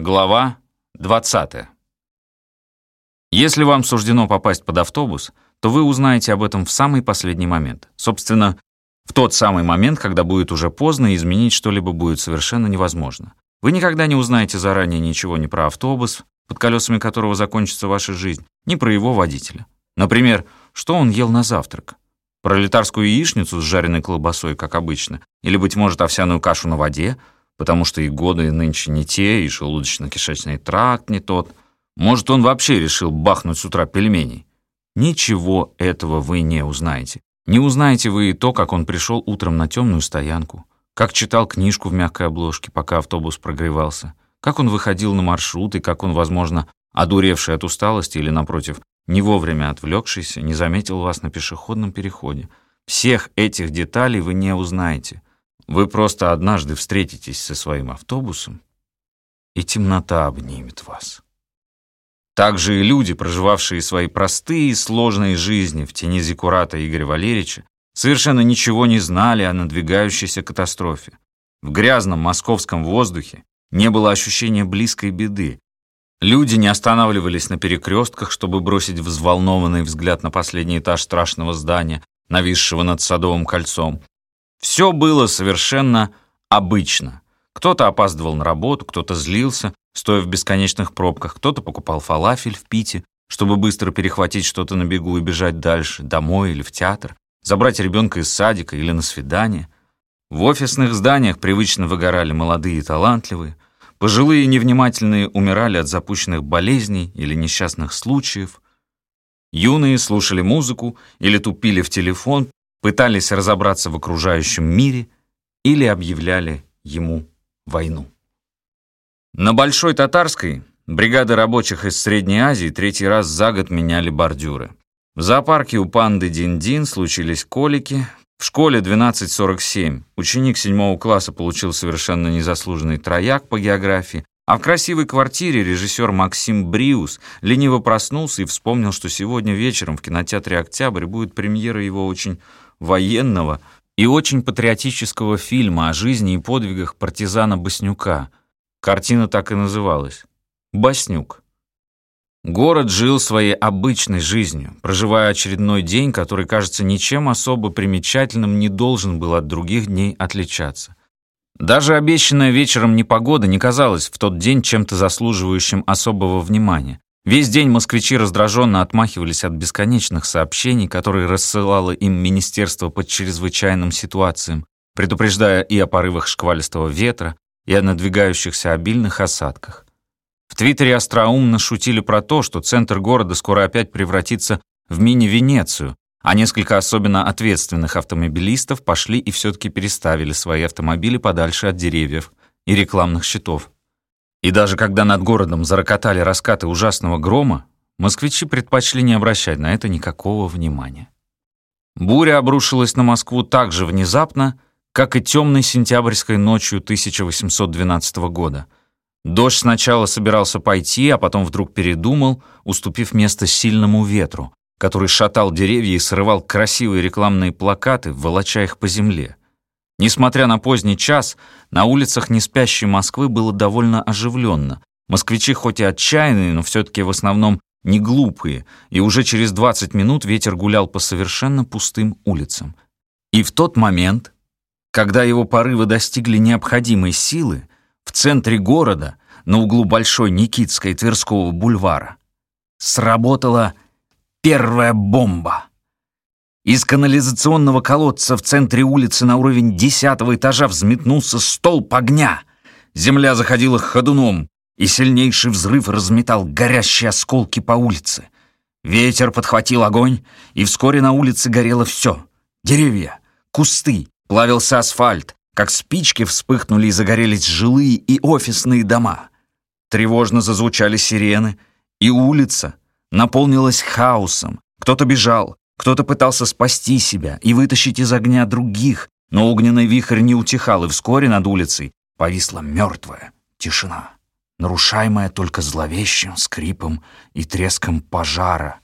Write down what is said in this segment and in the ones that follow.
Глава 20. Если вам суждено попасть под автобус, то вы узнаете об этом в самый последний момент. Собственно, в тот самый момент, когда будет уже поздно, и изменить что-либо будет совершенно невозможно. Вы никогда не узнаете заранее ничего ни про автобус, под колесами которого закончится ваша жизнь, ни про его водителя. Например, что он ел на завтрак. Пролетарскую яичницу с жареной колбасой, как обычно, или, быть может, овсяную кашу на воде — потому что и годы нынче не те, и желудочно-кишечный тракт не тот. Может, он вообще решил бахнуть с утра пельменей. Ничего этого вы не узнаете. Не узнаете вы и то, как он пришел утром на темную стоянку, как читал книжку в мягкой обложке, пока автобус прогревался, как он выходил на маршрут и как он, возможно, одуревший от усталости или, напротив, не вовремя отвлекшийся, не заметил вас на пешеходном переходе. Всех этих деталей вы не узнаете. Вы просто однажды встретитесь со своим автобусом, и темнота обнимет вас. Так же и люди, проживавшие свои простые и сложные жизни в тени Зиккурата Игоря Валерьевича, совершенно ничего не знали о надвигающейся катастрофе. В грязном московском воздухе не было ощущения близкой беды. Люди не останавливались на перекрестках, чтобы бросить взволнованный взгляд на последний этаж страшного здания, нависшего над Садовым кольцом, все было совершенно обычно. Кто-то опаздывал на работу, кто-то злился, стоя в бесконечных пробках, кто-то покупал фалафель в Пите, чтобы быстро перехватить что-то на бегу и бежать дальше, домой или в театр, забрать ребенка из садика или на свидание. В офисных зданиях привычно выгорали молодые и талантливые, пожилые и невнимательные умирали от запущенных болезней или несчастных случаев, юные слушали музыку или тупили в телефон, пытались разобраться в окружающем мире или объявляли ему войну. На Большой Татарской бригады рабочих из Средней Азии третий раз за год меняли бордюры. В зоопарке у панды Дин-Дин случились колики. В школе 1247 ученик седьмого класса получил совершенно незаслуженный трояк по географии, а в красивой квартире режиссер Максим Бриус лениво проснулся и вспомнил, что сегодня вечером в кинотеатре «Октябрь» будет премьера его очень военного и очень патриотического фильма о жизни и подвигах партизана Баснюка. Картина так и называлась «Баснюк». Город жил своей обычной жизнью, проживая очередной день, который, кажется, ничем особо примечательным не должен был от других дней отличаться. Даже обещанная вечером непогода не казалась в тот день чем-то заслуживающим особого внимания. Весь день москвичи раздраженно отмахивались от бесконечных сообщений, которые рассылало им Министерство по чрезвычайным ситуациям, предупреждая и о порывах шквалистого ветра, и о надвигающихся обильных осадках. В Твиттере остроумно шутили про то, что центр города скоро опять превратится в мини-Венецию, а несколько особенно ответственных автомобилистов пошли и все-таки переставили свои автомобили подальше от деревьев и рекламных щитов. И даже когда над городом зарокотали раскаты ужасного грома, москвичи предпочли не обращать на это никакого внимания. Буря обрушилась на Москву так же внезапно, как и темной сентябрьской ночью 1812 года. Дождь сначала собирался пойти, а потом вдруг передумал, уступив место сильному ветру, который шатал деревья и срывал красивые рекламные плакаты, волоча их по земле. Несмотря на поздний час, на улицах неспящей Москвы было довольно оживленно. Москвичи хоть и отчаянные, но все-таки в основном не глупые, и уже через 20 минут ветер гулял по совершенно пустым улицам. И в тот момент, когда его порывы достигли необходимой силы, в центре города, на углу Большой Никитской и Тверского бульвара, сработала первая бомба. Из канализационного колодца в центре улицы на уровень десятого этажа взметнулся столб огня. Земля заходила ходуном, и сильнейший взрыв разметал горящие осколки по улице. Ветер подхватил огонь, и вскоре на улице горело все. Деревья, кусты, плавился асфальт, как спички вспыхнули и загорелись жилые и офисные дома. Тревожно зазвучали сирены, и улица наполнилась хаосом. Кто-то бежал, кто-то пытался спасти себя и вытащить из огня других, но огненный вихрь не утихал, и вскоре над улицей повисла мертвая тишина, нарушаемая только зловещим скрипом и треском пожара,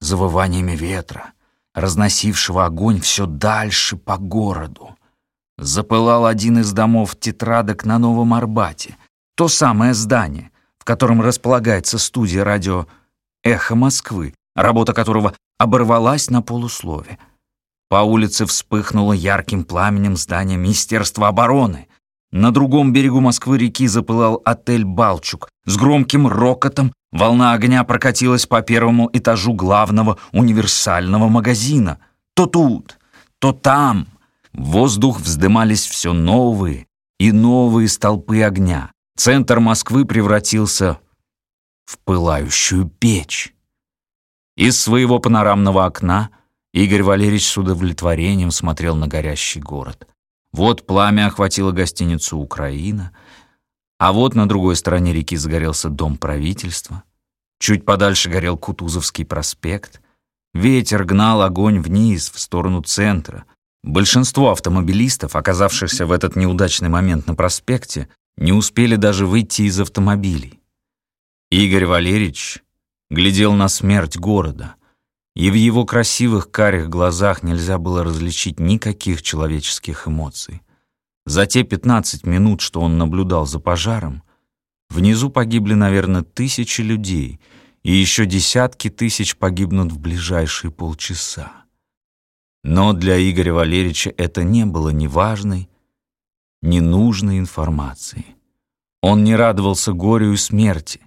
завываниями ветра, разносившего огонь все дальше по городу. Запылал один из домов тетрадок на Новом Арбате, то самое здание, в котором располагается студия радио «Эхо Москвы», работа которого оборвалась на полуслове. По улице вспыхнуло ярким пламенем здание Министерства обороны. На другом берегу Москвы-реки запылал отель «Балчук». С громким рокотом волна огня прокатилась по первому этажу главного универсального магазина. То тут, то там. В воздух вздымались все новые и новые столпы огня. Центр Москвы превратился в пылающую печь. Из своего панорамного окна Игорь Валерьевич с удовлетворением смотрел на горящий город. Вот пламя охватило гостиницу «Украина», а вот на другой стороне реки загорелся дом правительства. Чуть подальше горел Кутузовский проспект. Ветер гнал огонь вниз, в сторону центра. Большинство автомобилистов, оказавшихся в этот неудачный момент на проспекте, не успели даже выйти из автомобилей. Игорь Валерьевич глядел на смерть города, и в его красивых карих глазах нельзя было различить никаких человеческих эмоций. За те 15 минут, что он наблюдал за пожаром, внизу погибли, наверное, тысячи людей, и еще десятки тысяч погибнут в ближайшие полчаса. Но для Игоря Валерьевича это не было ни важной, ни нужной информацией. Он не радовался горю и смерти,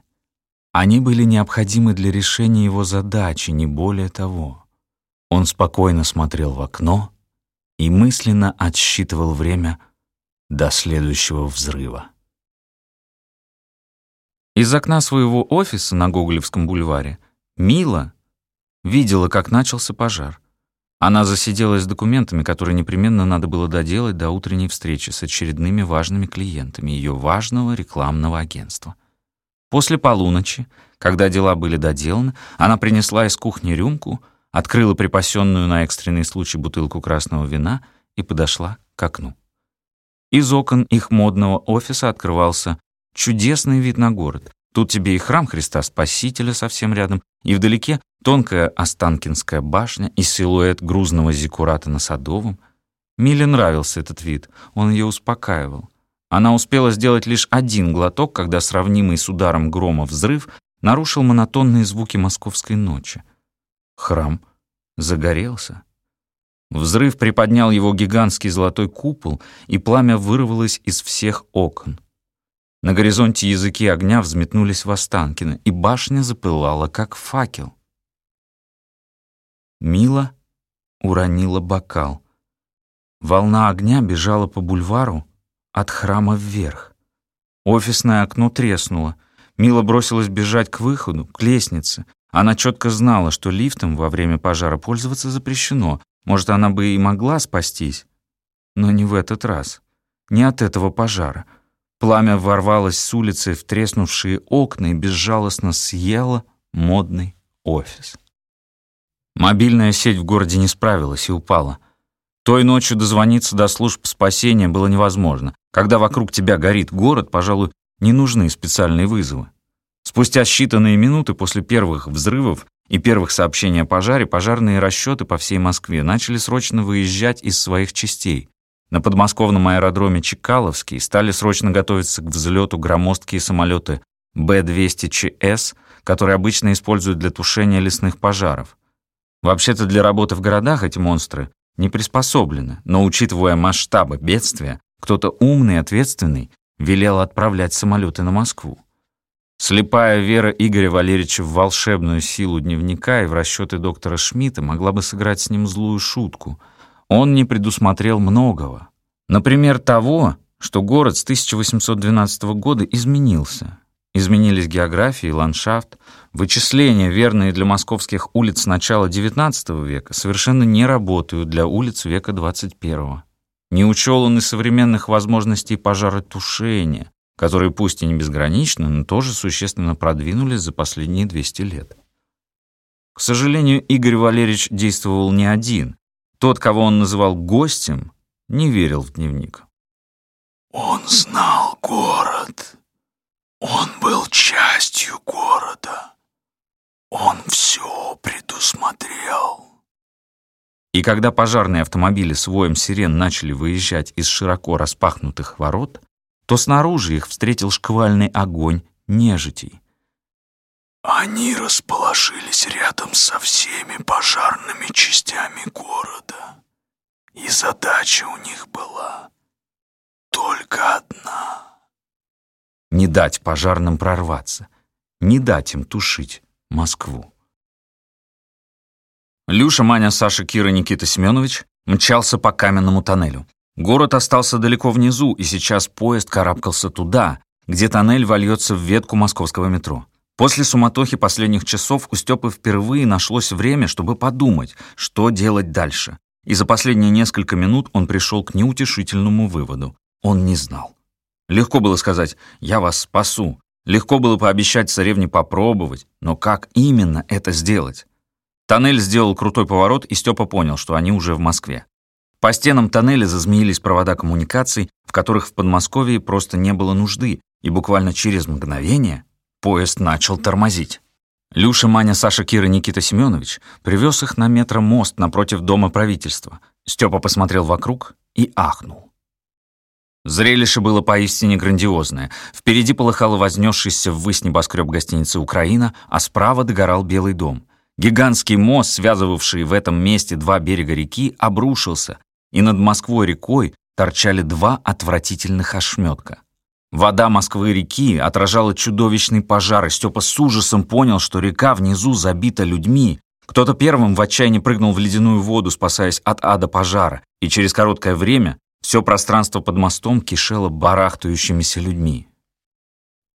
они были необходимы для решения его задачи, не более того. Он спокойно смотрел в окно и мысленно отсчитывал время до следующего взрыва. Из окна своего офиса на Гоголевском бульваре Мила видела, как начался пожар. Она засиделась с документами, которые непременно надо было доделать до утренней встречи с очередными важными клиентами ее важного рекламного агентства — После полуночи, когда дела были доделаны, она принесла из кухни рюмку, открыла припасенную на экстренный случай бутылку красного вина и подошла к окну. Из окон их модного офиса открывался чудесный вид на город. Тут тебе и храм Христа Спасителя совсем рядом, и вдалеке тонкая Останкинская башня и силуэт грузного зиккурата на Садовом. Миле нравился этот вид, он ее успокаивал. Она успела сделать лишь один глоток, когда сравнимый с ударом грома взрыв нарушил монотонные звуки московской ночи. Храм загорелся. Взрыв приподнял его гигантский золотой купол, и пламя вырвалось из всех окон. На горизонте языки огня взметнулись в Останкино, и башня запылала, как факел. Мила уронила бокал. Волна огня бежала по бульвару, от храма вверх. Офисное окно треснуло. Мила бросилась бежать к выходу, к лестнице. Она четко знала, что лифтом во время пожара пользоваться запрещено. Может, она бы и могла спастись. Но не в этот раз. Не от этого пожара. Пламя ворвалось с улицы в треснувшие окна и безжалостно съело модный офис. Мобильная сеть в городе не справилась и упала. Той ночью дозвониться до служб спасения было невозможно. Когда вокруг тебя горит город, пожалуй, не нужны специальные вызовы. Спустя считанные минуты после первых взрывов и первых сообщений о пожаре пожарные расчеты по всей Москве начали срочно выезжать из своих частей. На подмосковном аэродроме Чекаловский стали срочно готовиться к взлету громоздкие самолеты Б-200ЧС, которые обычно используют для тушения лесных пожаров. Вообще-то для работы в городах эти монстры не приспособлены, но учитывая масштабы бедствия, кто-то умный и ответственный велел отправлять самолеты на Москву. Слепая вера Игоря Валерьевича в волшебную силу дневника и в расчеты доктора Шмидта могла бы сыграть с ним злую шутку. Он не предусмотрел многого. Например, того, что город с 1812 года изменился. Изменились география и ландшафт. Вычисления, верные для московских улиц начала XIX века, совершенно не работают для улиц века XXI. Не учел он и современных возможностей пожаротушения, которые пусть и не безграничны, но тоже существенно продвинулись за последние 200 лет. К сожалению, Игорь Валерьевич действовал не один. Тот, кого он называл гостем, не верил в дневник. «Он знал город. Он был частью города. Он все предусмотрел». И когда пожарные автомобили с воем сирен начали выезжать из широко распахнутых ворот, то снаружи их встретил шквальный огонь нежитей. Они расположились рядом со всеми пожарными частями города. И задача у них была только одна. Не дать пожарным прорваться, не дать им тушить Москву. Люша, Маня, Саша, Кира, Никита Семенович мчался по каменному тоннелю. Город остался далеко внизу, и сейчас поезд карабкался туда, где тоннель вольется в ветку московского метро. После суматохи последних часов у Степы впервые нашлось время, чтобы подумать, что делать дальше. И за последние несколько минут он пришел к неутешительному выводу. Он не знал. Легко было сказать «я вас спасу». Легко было пообещать царевне попробовать, но как именно это сделать? Тоннель сделал крутой поворот, и Степа понял, что они уже в Москве. По стенам тоннеля зазмеились провода коммуникаций, в которых в Подмосковье просто не было нужды, и буквально через мгновение поезд начал тормозить. Люша, Маня, Саша, Кира, Никита Семенович привез их на метромост напротив Дома правительства. Степа посмотрел вокруг и ахнул. Зрелище было поистине грандиозное. Впереди полыхало вознесшийся ввысь небоскреб гостиницы «Украина», а справа догорал Белый дом. Гигантский мост, связывавший в этом месте два берега реки, обрушился, и над Москвой-рекой торчали два отвратительных ошметка. Вода Москвы-реки отражала чудовищный пожар, и Степа с ужасом понял, что река внизу забита людьми. Кто-то первым в отчаянии прыгнул в ледяную воду, спасаясь от ада пожара, и через короткое время все пространство под мостом кишело барахтающимися людьми.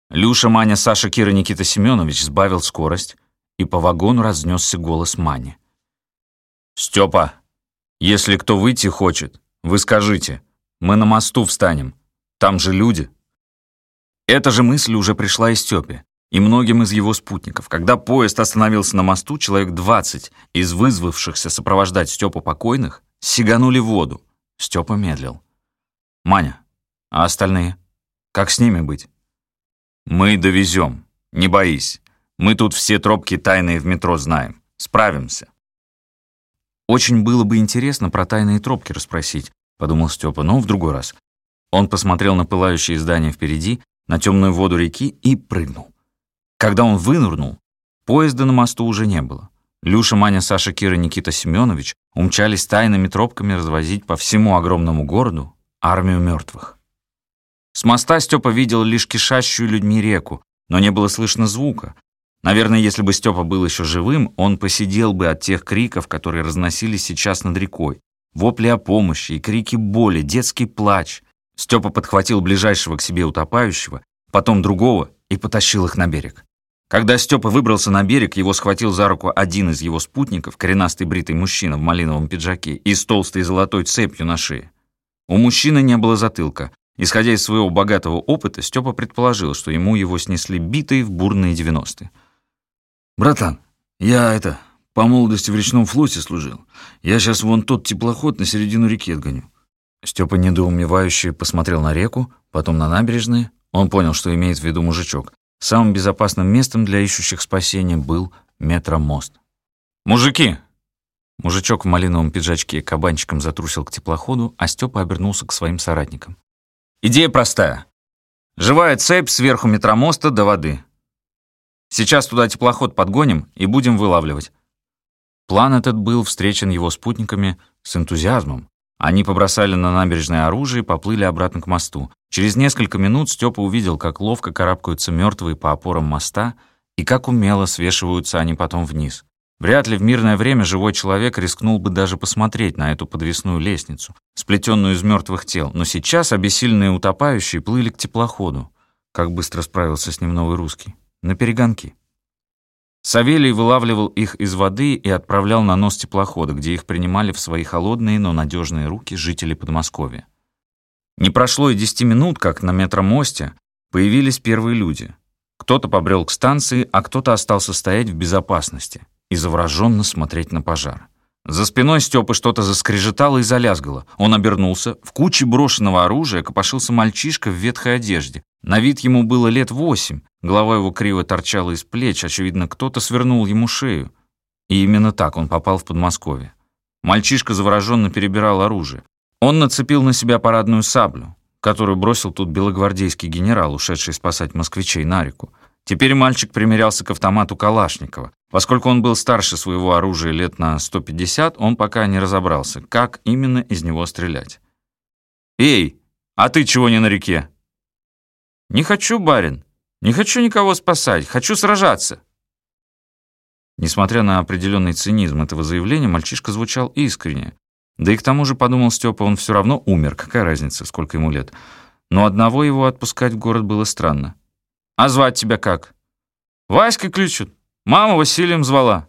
Люша, Маня, Саша, Кира, Никита Семенович сбавил скорость, и по вагону разнесся голос Мани. «Степа, если кто выйти хочет, вы скажите. Мы на мосту встанем. Там же люди». Эта же мысль уже пришла и Степе, и многим из его спутников. Когда поезд остановился на мосту, человек 20 из вызвавшихся сопровождать Степу покойных сиганули в воду. Степа медлил. «Маня, а остальные? Как с ними быть?» «Мы довезем, не боись. Мы тут все тропки тайные в метро знаем. Справимся». «Очень было бы интересно про тайные тропки расспросить», — подумал Степа, но в другой раз. Он посмотрел на пылающие здания впереди, на темную воду реки и прыгнул. Когда он вынырнул, поезда на мосту уже не было. Люша, Маня, Саша, Кира, Никита Семенович умчались тайными тропками развозить по всему огромному городу армию мертвых. С моста Степа видел лишь кишащую людьми реку, но не было слышно звука, Наверное, если бы Степа был еще живым, он посидел бы от тех криков, которые разносились сейчас над рекой. Вопли о помощи и крики боли, детский плач. Степа подхватил ближайшего к себе утопающего, потом другого и потащил их на берег. Когда Степа выбрался на берег, его схватил за руку один из его спутников, коренастый бритый мужчина в малиновом пиджаке и с толстой золотой цепью на шее. У мужчины не было затылка. Исходя из своего богатого опыта, Степа предположил, что ему его снесли битой в бурные 90-е. «Братан, я это, по молодости в речном флоте служил. Я сейчас вон тот теплоход на середину реки отгоню». Степа недоумевающе посмотрел на реку, потом на набережные. Он понял, что имеет в виду мужичок. Самым безопасным местом для ищущих спасения был метромост. «Мужики!» Мужичок в малиновом пиджачке кабанчиком затрусил к теплоходу, а Степа обернулся к своим соратникам. «Идея простая. Живая цепь сверху метромоста до воды. Сейчас туда теплоход подгоним и будем вылавливать». План этот был встречен его спутниками с энтузиазмом. Они побросали на набережное оружие и поплыли обратно к мосту. Через несколько минут Степа увидел, как ловко карабкаются мертвые по опорам моста и как умело свешиваются они потом вниз. Вряд ли в мирное время живой человек рискнул бы даже посмотреть на эту подвесную лестницу, сплетенную из мертвых тел, но сейчас обессиленные утопающие плыли к теплоходу. Как быстро справился с ним новый русский на перегонки. Савелий вылавливал их из воды и отправлял на нос теплохода, где их принимали в свои холодные, но надежные руки жители Подмосковья. Не прошло и десяти минут, как на метромосте появились первые люди. Кто-то побрел к станции, а кто-то остался стоять в безопасности и завороженно смотреть на пожар. За спиной Степы что-то заскрежетало и залязгало. Он обернулся. В куче брошенного оружия копошился мальчишка в ветхой одежде. На вид ему было лет восемь. Голова его криво торчала из плеч. Очевидно, кто-то свернул ему шею. И именно так он попал в Подмосковье. Мальчишка завороженно перебирал оружие. Он нацепил на себя парадную саблю. которую бросил тут белогвардейский генерал, ушедший спасать москвичей на реку. Теперь мальчик примерялся к автомату Калашникова. Поскольку он был старше своего оружия лет на 150, он пока не разобрался, как именно из него стрелять. «Эй, а ты чего не на реке?» «Не хочу, барин. Не хочу никого спасать. Хочу сражаться». Несмотря на определенный цинизм этого заявления, мальчишка звучал искренне. Да и к тому же, подумал Степа, он все равно умер. Какая разница, сколько ему лет? Но одного его отпускать в город было странно. «А звать тебя как?» «Васька ключут. Мама Василием звала».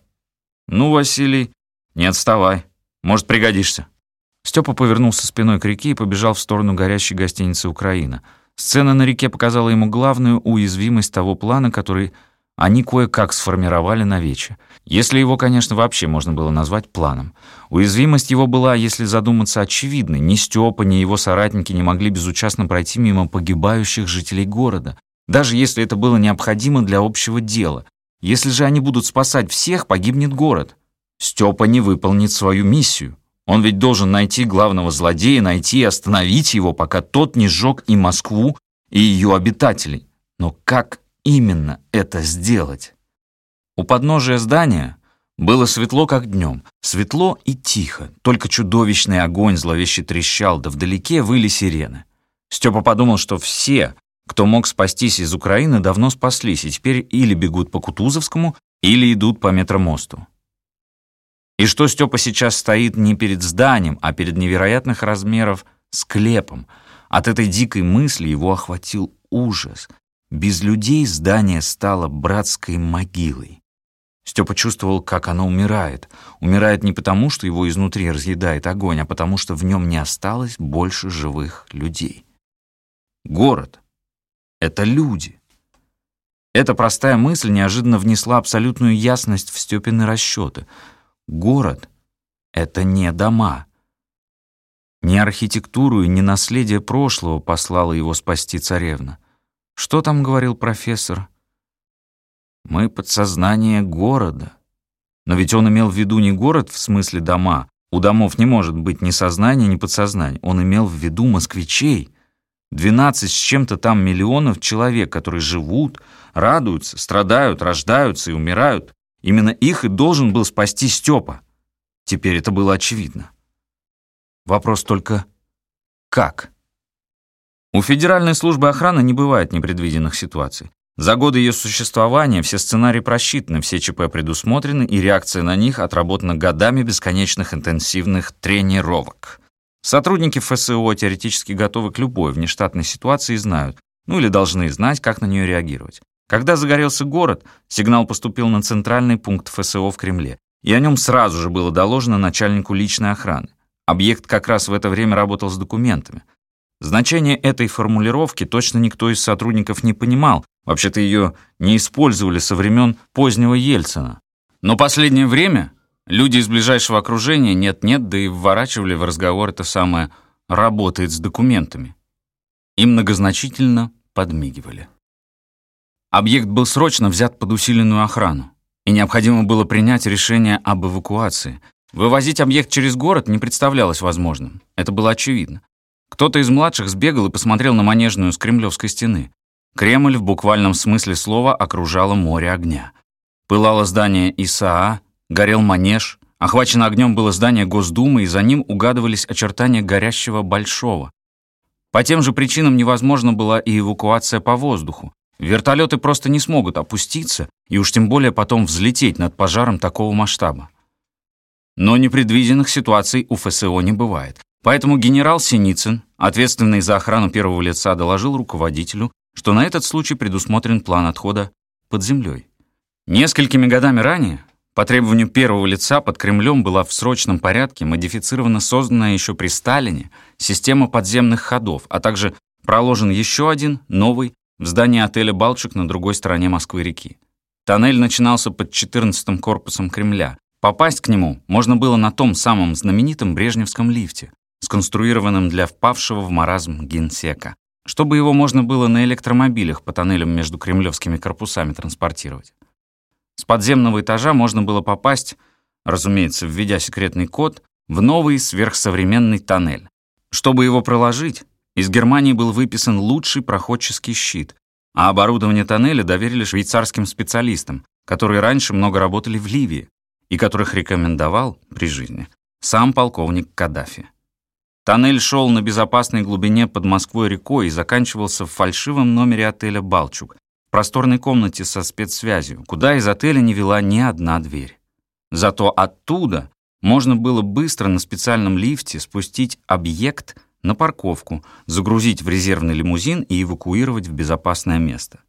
«Ну, Василий, не отставай. Может, пригодишься». Степа повернулся спиной к реке и побежал в сторону горящей гостиницы «Украина». Сцена на реке показала ему главную уязвимость того плана, который они кое-как сформировали на вече. Если его, конечно, вообще можно было назвать планом. Уязвимость его была, если задуматься, очевидной. Ни Степа, ни его соратники не могли безучастно пройти мимо погибающих жителей города даже если это было необходимо для общего дела. Если же они будут спасать всех, погибнет город. Степа не выполнит свою миссию. Он ведь должен найти главного злодея, найти и остановить его, пока тот не сжег и Москву, и ее обитателей. Но как именно это сделать? У подножия здания было светло, как днем. Светло и тихо. Только чудовищный огонь зловеще трещал, да вдалеке выли сирены. Степа подумал, что все, кто мог спастись из Украины, давно спаслись, и теперь или бегут по Кутузовскому, или идут по метромосту. И что Степа сейчас стоит не перед зданием, а перед невероятных размеров склепом. От этой дикой мысли его охватил ужас. Без людей здание стало братской могилой. Степа чувствовал, как оно умирает. Умирает не потому, что его изнутри разъедает огонь, а потому что в нем не осталось больше живых людей. Город, это люди. Эта простая мысль неожиданно внесла абсолютную ясность в Степины расчеты. Город — это не дома. Не архитектуру и не наследие прошлого послала его спасти царевна. Что там говорил профессор? Мы подсознание города. Но ведь он имел в виду не город в смысле дома. У домов не может быть ни сознания, ни подсознания. Он имел в виду москвичей — 12 с чем-то там миллионов человек, которые живут, радуются, страдают, рождаются и умирают. Именно их и должен был спасти Степа. Теперь это было очевидно. Вопрос только «как?». У Федеральной службы охраны не бывает непредвиденных ситуаций. За годы ее существования все сценарии просчитаны, все ЧП предусмотрены, и реакция на них отработана годами бесконечных интенсивных тренировок. Сотрудники ФСО теоретически готовы к любой внештатной ситуации и знают, ну или должны знать, как на нее реагировать. Когда загорелся город, сигнал поступил на центральный пункт ФСО в Кремле, и о нем сразу же было доложено начальнику личной охраны. Объект как раз в это время работал с документами. Значение этой формулировки точно никто из сотрудников не понимал, вообще-то ее не использовали со времен позднего Ельцина. Но последнее время Люди из ближайшего окружения нет-нет, да и вворачивали в разговор это самое «работает с документами». И многозначительно подмигивали. Объект был срочно взят под усиленную охрану, и необходимо было принять решение об эвакуации. Вывозить объект через город не представлялось возможным. Это было очевидно. Кто-то из младших сбегал и посмотрел на манежную с Кремлевской стены. Кремль в буквальном смысле слова окружало море огня. Пылало здание ИСАА, горел манеж, охвачено огнем было здание Госдумы, и за ним угадывались очертания горящего Большого. По тем же причинам невозможна была и эвакуация по воздуху. Вертолеты просто не смогут опуститься и уж тем более потом взлететь над пожаром такого масштаба. Но непредвиденных ситуаций у ФСО не бывает. Поэтому генерал Синицын, ответственный за охрану первого лица, доложил руководителю, что на этот случай предусмотрен план отхода под землей. Несколькими годами ранее по требованию первого лица под Кремлем была в срочном порядке модифицирована созданная еще при Сталине система подземных ходов, а также проложен еще один, новый, в здании отеля «Балчик» на другой стороне Москвы-реки. Тоннель начинался под 14-м корпусом Кремля. Попасть к нему можно было на том самом знаменитом Брежневском лифте, сконструированном для впавшего в маразм генсека, чтобы его можно было на электромобилях по тоннелям между кремлевскими корпусами транспортировать. С подземного этажа можно было попасть, разумеется, введя секретный код, в новый сверхсовременный тоннель. Чтобы его проложить, Из Германии был выписан лучший проходческий щит, а оборудование тоннеля доверили швейцарским специалистам, которые раньше много работали в Ливии и которых рекомендовал при жизни сам полковник Каддафи. Тоннель шел на безопасной глубине под Москвой рекой и заканчивался в фальшивом номере отеля «Балчук», просторной комнате со спецсвязью, куда из отеля не вела ни одна дверь. Зато оттуда можно было быстро на специальном лифте спустить объект на парковку, загрузить в резервный лимузин и эвакуировать в безопасное место.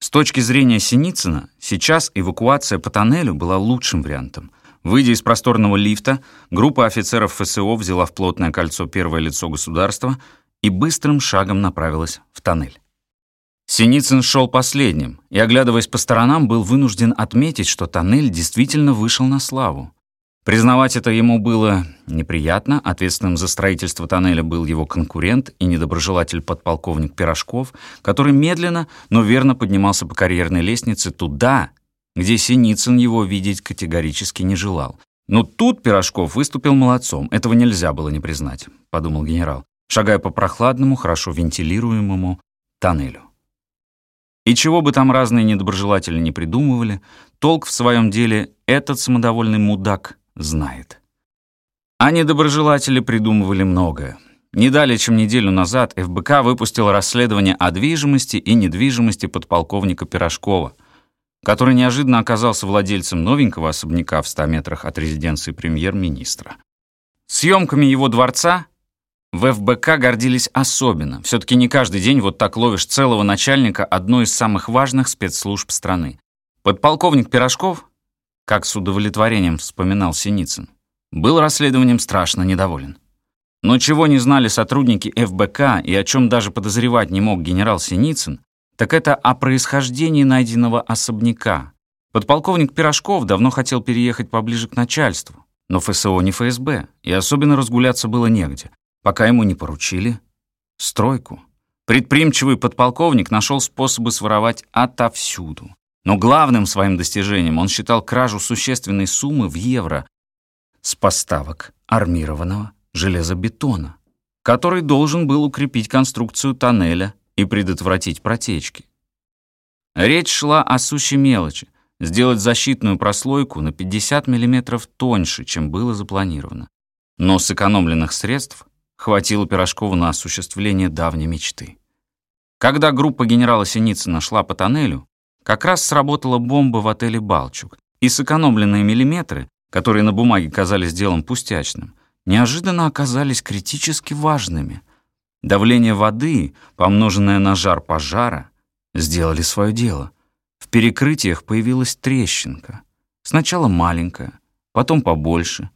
С точки зрения Синицына, сейчас эвакуация по тоннелю была лучшим вариантом — Выйдя из просторного лифта, группа офицеров ФСО взяла в плотное кольцо первое лицо государства и быстрым шагом направилась в тоннель. Синицын шел последним и, оглядываясь по сторонам, был вынужден отметить, что тоннель действительно вышел на славу. Признавать это ему было неприятно, ответственным за строительство тоннеля был его конкурент и недоброжелатель подполковник Пирожков, который медленно, но верно поднимался по карьерной лестнице туда, где Синицын его видеть категорически не желал. Но тут Пирожков выступил молодцом, этого нельзя было не признать, подумал генерал, шагая по прохладному, хорошо вентилируемому тоннелю. И чего бы там разные недоброжелатели не придумывали, толк в своем деле этот самодовольный мудак знает. А недоброжелатели придумывали многое. Не далее, чем неделю назад, ФБК выпустил расследование о движимости и недвижимости подполковника Пирожкова — который неожиданно оказался владельцем новенького особняка в 100 метрах от резиденции премьер-министра. Съемками его дворца в ФБК гордились особенно. Все-таки не каждый день вот так ловишь целого начальника одной из самых важных спецслужб страны. Подполковник Пирожков, как с удовлетворением вспоминал Синицын, был расследованием страшно недоволен. Но чего не знали сотрудники ФБК и о чем даже подозревать не мог генерал Синицын, так это о происхождении найденного особняка. Подполковник Пирожков давно хотел переехать поближе к начальству, но ФСО не ФСБ, и особенно разгуляться было негде, пока ему не поручили стройку. Предприимчивый подполковник нашел способы своровать отовсюду. Но главным своим достижением он считал кражу существенной суммы в евро с поставок армированного железобетона, который должен был укрепить конструкцию тоннеля и предотвратить протечки. Речь шла о сущей мелочи — сделать защитную прослойку на 50 мм тоньше, чем было запланировано. Но сэкономленных средств хватило Пирожкову на осуществление давней мечты. Когда группа генерала Синицына шла по тоннелю, как раз сработала бомба в отеле «Балчук», и сэкономленные миллиметры, которые на бумаге казались делом пустячным, неожиданно оказались критически важными — Давление воды, помноженное на жар пожара, сделали свое дело. В перекрытиях появилась трещинка. Сначала маленькая, потом побольше.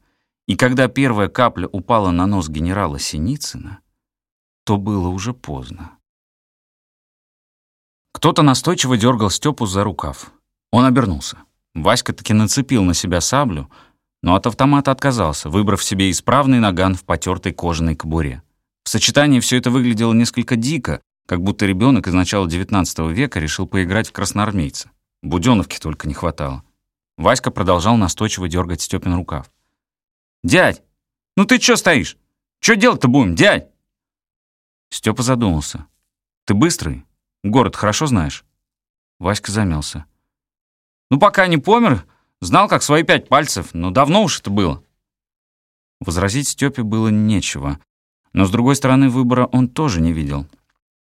И когда первая капля упала на нос генерала Синицына, то было уже поздно. Кто-то настойчиво дергал Степу за рукав. Он обернулся. Васька таки нацепил на себя саблю, но от автомата отказался, выбрав себе исправный наган в потертой кожаной кобуре. В сочетании все это выглядело несколько дико, как будто ребенок из начала XIX века решил поиграть в красноармейца. Буденовки только не хватало. Васька продолжал настойчиво дергать Степин рукав. «Дядь, ну ты чё стоишь? Чё делать-то будем, дядь?» Степа задумался. «Ты быстрый? Город хорошо знаешь?» Васька замялся. «Ну, пока не помер, знал, как свои пять пальцев, но давно уж это было». Возразить Степе было нечего. Но, с другой стороны, выбора он тоже не видел.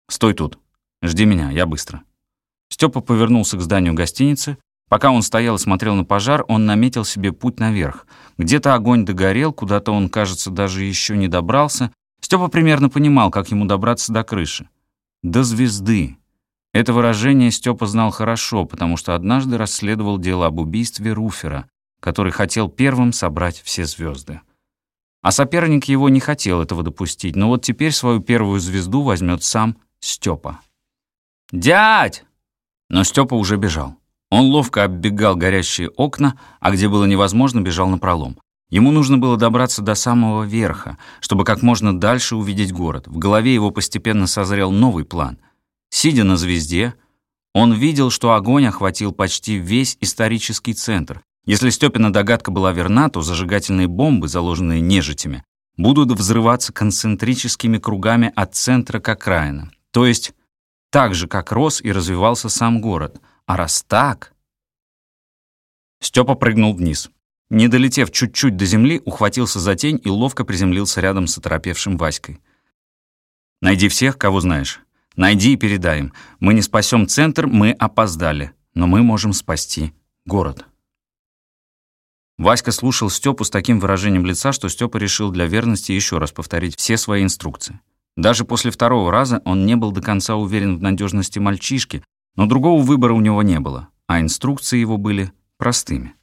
«Стой тут. Жди меня, я быстро». Степа повернулся к зданию гостиницы. Пока он стоял и смотрел на пожар, он наметил себе путь наверх. Где-то огонь догорел, куда-то он, кажется, даже еще не добрался. Степа примерно понимал, как ему добраться до крыши. До звезды. Это выражение Степа знал хорошо, потому что однажды расследовал дело об убийстве Руфера, который хотел первым собрать все звезды. А соперник его не хотел этого допустить, но вот теперь свою первую звезду возьмет сам Степа. «Дядь!» Но Степа уже бежал. Он ловко оббегал горящие окна, а где было невозможно, бежал на пролом. Ему нужно было добраться до самого верха, чтобы как можно дальше увидеть город. В голове его постепенно созрел новый план. Сидя на звезде, он видел, что огонь охватил почти весь исторический центр, если Степина догадка была верна, то зажигательные бомбы, заложенные нежитями, будут взрываться концентрическими кругами от центра к окраинам. То есть так же, как рос и развивался сам город. А раз так... Степа прыгнул вниз. Не долетев чуть-чуть до земли, ухватился за тень и ловко приземлился рядом с оторопевшим Васькой. «Найди всех, кого знаешь. Найди и передай им. Мы не спасем центр, мы опоздали. Но мы можем спасти город». Васька слушал Степу с таким выражением лица, что Степа решил для верности еще раз повторить все свои инструкции. Даже после второго раза он не был до конца уверен в надежности мальчишки, но другого выбора у него не было, а инструкции его были простыми.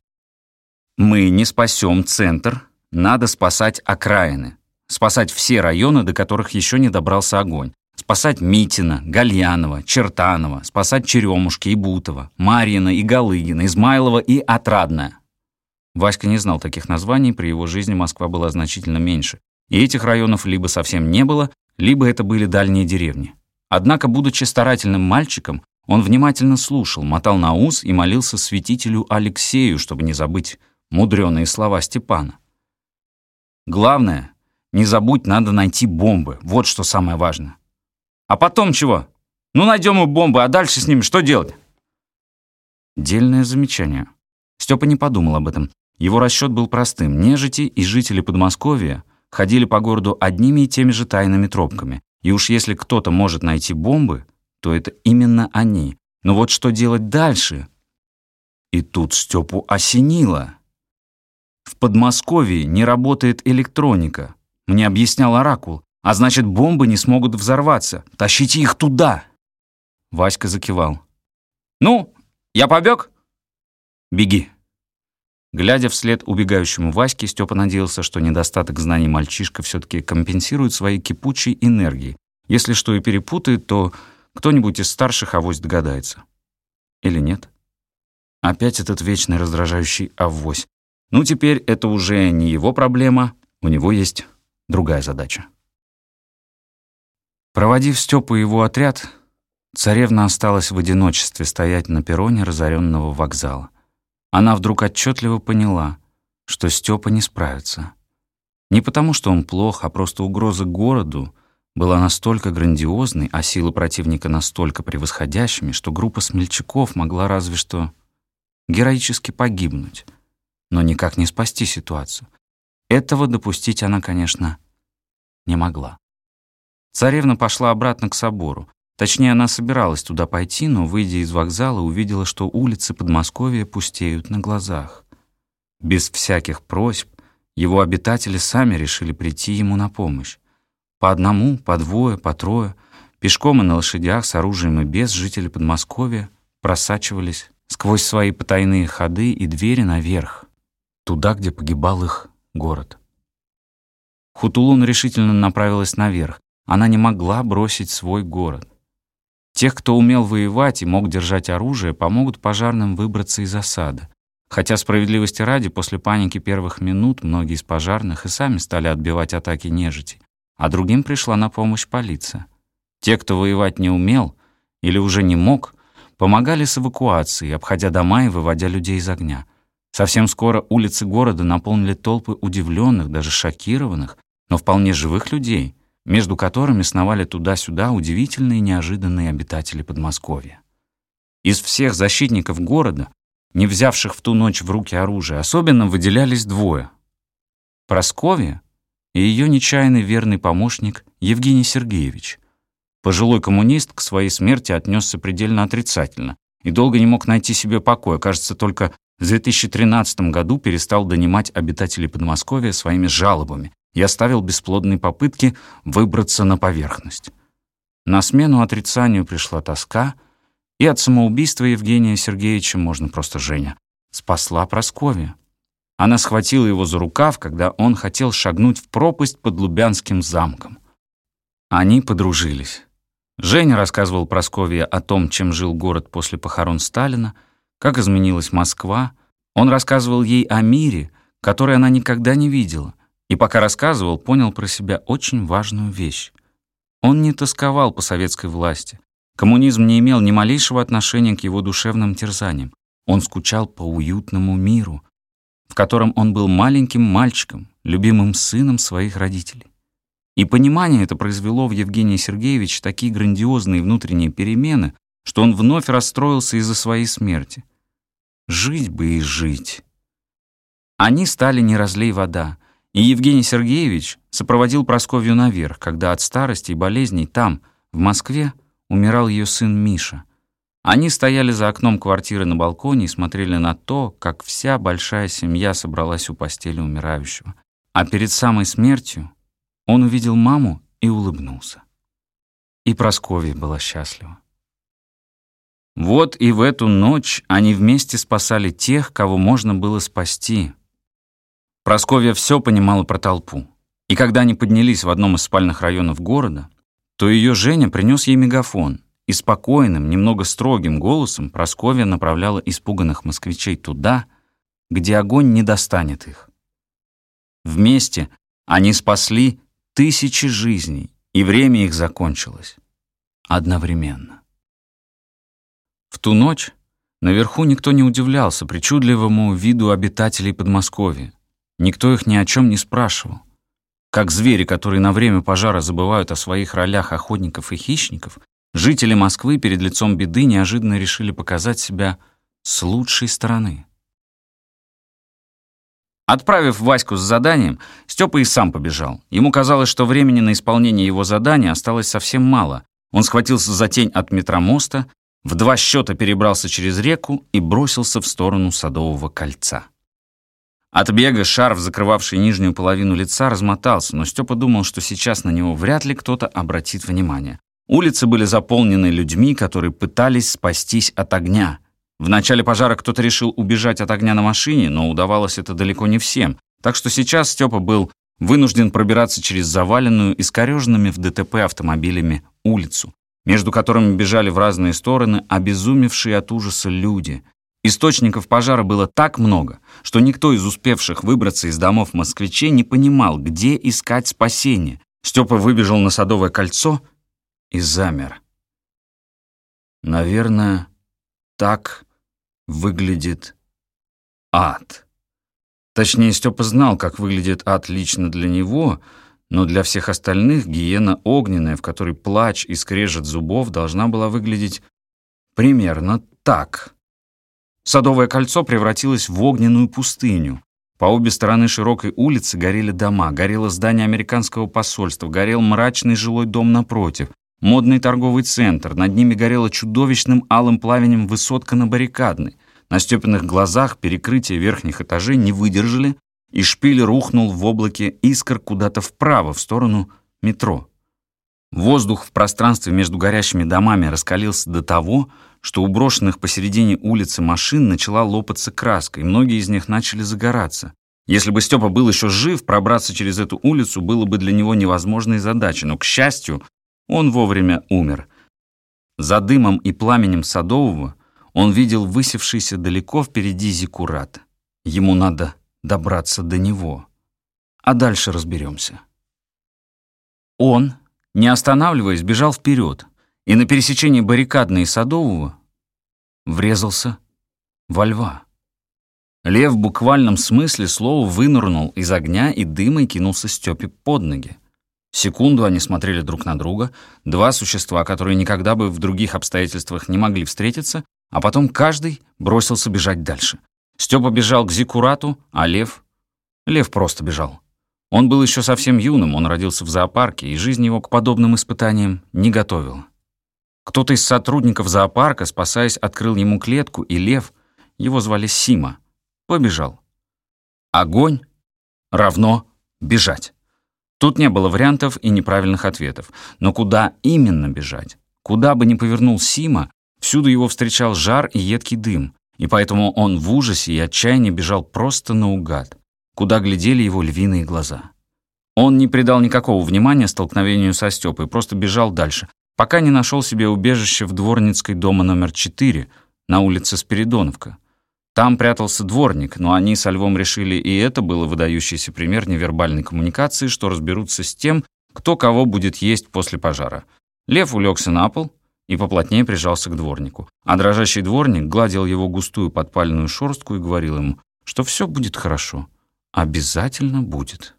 «Мы не спасем центр, надо спасать окраины, спасать все районы, до которых еще не добрался огонь, спасать Митина, Гальянова, Чертанова, спасать Черемушки и Бутова, Марьина и Галыгина, Измайлова и Отрадная». Васька не знал таких названий, при его жизни Москва была значительно меньше. И этих районов либо совсем не было, либо это были дальние деревни. Однако, будучи старательным мальчиком, он внимательно слушал, мотал на ус и молился святителю Алексею, чтобы не забыть мудреные слова Степана. Главное, не забудь, надо найти бомбы. Вот что самое важное. А потом чего? Ну, найдем мы бомбы, а дальше с ними что делать? Дельное замечание. Степа не подумал об этом. Его расчет был простым. Нежити и жители Подмосковья ходили по городу одними и теми же тайными тропками. И уж если кто-то может найти бомбы, то это именно они. Но вот что делать дальше? И тут Степу осенило. В Подмосковье не работает электроника. Мне объяснял Оракул. А значит, бомбы не смогут взорваться. Тащите их туда!» Васька закивал. «Ну, я побег?» «Беги». Глядя вслед убегающему Ваське, Степа надеялся, что недостаток знаний мальчишка все-таки компенсирует своей кипучей энергией. Если что и перепутает, то кто-нибудь из старших авось догадается. Или нет? Опять этот вечный раздражающий авось. Ну, теперь это уже не его проблема, у него есть другая задача. Проводив Степу и его отряд, царевна осталась в одиночестве стоять на перроне разоренного вокзала. Она вдруг отчетливо поняла, что Степа не справится. Не потому, что он плох, а просто угроза городу была настолько грандиозной, а силы противника настолько превосходящими, что группа смельчаков могла разве что героически погибнуть, но никак не спасти ситуацию. Этого допустить она, конечно, не могла. Царевна пошла обратно к собору, Точнее, она собиралась туда пойти, но, выйдя из вокзала, увидела, что улицы Подмосковья пустеют на глазах. Без всяких просьб его обитатели сами решили прийти ему на помощь. По одному, по двое, по трое, пешком и на лошадях, с оружием и без, жители Подмосковья просачивались сквозь свои потайные ходы и двери наверх, туда, где погибал их город. Хутулун решительно направилась наверх. Она не могла бросить свой город. Тех, кто умел воевать и мог держать оружие, помогут пожарным выбраться из осады. Хотя справедливости ради, после паники первых минут многие из пожарных и сами стали отбивать атаки нежити, а другим пришла на помощь полиция. Те, кто воевать не умел или уже не мог, помогали с эвакуацией, обходя дома и выводя людей из огня. Совсем скоро улицы города наполнили толпы удивленных, даже шокированных, но вполне живых людей, между которыми сновали туда-сюда удивительные неожиданные обитатели Подмосковья. Из всех защитников города, не взявших в ту ночь в руки оружие, особенно выделялись двое. Просковья и ее нечаянный верный помощник Евгений Сергеевич. Пожилой коммунист к своей смерти отнесся предельно отрицательно и долго не мог найти себе покоя. Кажется, только в 2013 году перестал донимать обитателей Подмосковья своими жалобами и оставил бесплодные попытки выбраться на поверхность. На смену отрицанию пришла тоска, и от самоубийства Евгения Сергеевича, можно просто Женя, спасла Прасковья. Она схватила его за рукав, когда он хотел шагнуть в пропасть под Лубянским замком. Они подружились. Женя рассказывал Прасковье о том, чем жил город после похорон Сталина, как изменилась Москва. Он рассказывал ей о мире, который она никогда не видела, и пока рассказывал, понял про себя очень важную вещь. Он не тосковал по советской власти. Коммунизм не имел ни малейшего отношения к его душевным терзаниям. Он скучал по уютному миру, в котором он был маленьким мальчиком, любимым сыном своих родителей. И понимание это произвело в Евгении Сергеевиче такие грандиозные внутренние перемены, что он вновь расстроился из-за своей смерти. Жить бы и жить. Они стали не разлей вода, и Евгений Сергеевич сопроводил Просковью наверх, когда от старости и болезней там, в Москве, умирал ее сын Миша. Они стояли за окном квартиры на балконе и смотрели на то, как вся большая семья собралась у постели умирающего. А перед самой смертью он увидел маму и улыбнулся. И Просковья была счастлива. Вот и в эту ночь они вместе спасали тех, кого можно было спасти. Просковья все понимала про толпу. И когда они поднялись в одном из спальных районов города, то ее Женя принес ей мегафон, и спокойным, немного строгим голосом Просковья направляла испуганных москвичей туда, где огонь не достанет их. Вместе они спасли тысячи жизней, и время их закончилось. Одновременно. В ту ночь наверху никто не удивлялся причудливому виду обитателей Подмосковья. Никто их ни о чем не спрашивал. Как звери, которые на время пожара забывают о своих ролях охотников и хищников, жители Москвы перед лицом беды неожиданно решили показать себя с лучшей стороны. Отправив Ваську с заданием, Степа и сам побежал. Ему казалось, что времени на исполнение его задания осталось совсем мало. Он схватился за тень от метромоста в два счета перебрался через реку и бросился в сторону Садового кольца. От бега шарф, закрывавший нижнюю половину лица, размотался, но Степа думал, что сейчас на него вряд ли кто-то обратит внимание. Улицы были заполнены людьми, которые пытались спастись от огня. В начале пожара кто-то решил убежать от огня на машине, но удавалось это далеко не всем. Так что сейчас Степа был вынужден пробираться через заваленную искореженными в ДТП автомобилями улицу между которыми бежали в разные стороны обезумевшие от ужаса люди. Источников пожара было так много, что никто из успевших выбраться из домов москвичей не понимал, где искать спасение. Степа выбежал на Садовое кольцо и замер. Наверное, так выглядит ад. Точнее, Степа знал, как выглядит ад лично для него — но для всех остальных гиена огненная, в которой плач и скрежет зубов, должна была выглядеть примерно так. Садовое кольцо превратилось в огненную пустыню. По обе стороны широкой улицы горели дома, горело здание американского посольства, горел мрачный жилой дом напротив, модный торговый центр, над ними горела чудовищным алым пламенем высотка на баррикадной. На Степиных глазах перекрытия верхних этажей не выдержали, и шпиль рухнул в облаке искр куда-то вправо, в сторону метро. Воздух в пространстве между горящими домами раскалился до того, что у брошенных посередине улицы машин начала лопаться краска, и многие из них начали загораться. Если бы Степа был еще жив, пробраться через эту улицу было бы для него невозможной задачей, но, к счастью, он вовремя умер. За дымом и пламенем Садового он видел высевшийся далеко впереди Зиккурат. Ему надо добраться до него. А дальше разберемся. Он, не останавливаясь, бежал вперед и на пересечении баррикадной и Садового врезался во льва. Лев в буквальном смысле слова вынырнул из огня и дыма и кинулся Степе под ноги. Секунду они смотрели друг на друга, два существа, которые никогда бы в других обстоятельствах не могли встретиться, а потом каждый бросился бежать дальше. Степа бежал к Зикурату, а Лев... Лев просто бежал. Он был еще совсем юным, он родился в зоопарке, и жизнь его к подобным испытаниям не готовила. Кто-то из сотрудников зоопарка, спасаясь, открыл ему клетку, и лев, его звали Сима, побежал. Огонь равно бежать. Тут не было вариантов и неправильных ответов. Но куда именно бежать? Куда бы ни повернул Сима, всюду его встречал жар и едкий дым и поэтому он в ужасе и отчаянии бежал просто наугад, куда глядели его львиные глаза. Он не придал никакого внимания столкновению со Степой, просто бежал дальше, пока не нашел себе убежище в дворницкой дома номер 4 на улице Спиридоновка. Там прятался дворник, но они со Львом решили, и это было выдающийся пример невербальной коммуникации, что разберутся с тем, кто кого будет есть после пожара. Лев улегся на пол, и поплотнее прижался к дворнику. А дрожащий дворник гладил его густую подпаленную шорстку и говорил ему, что все будет хорошо. Обязательно будет.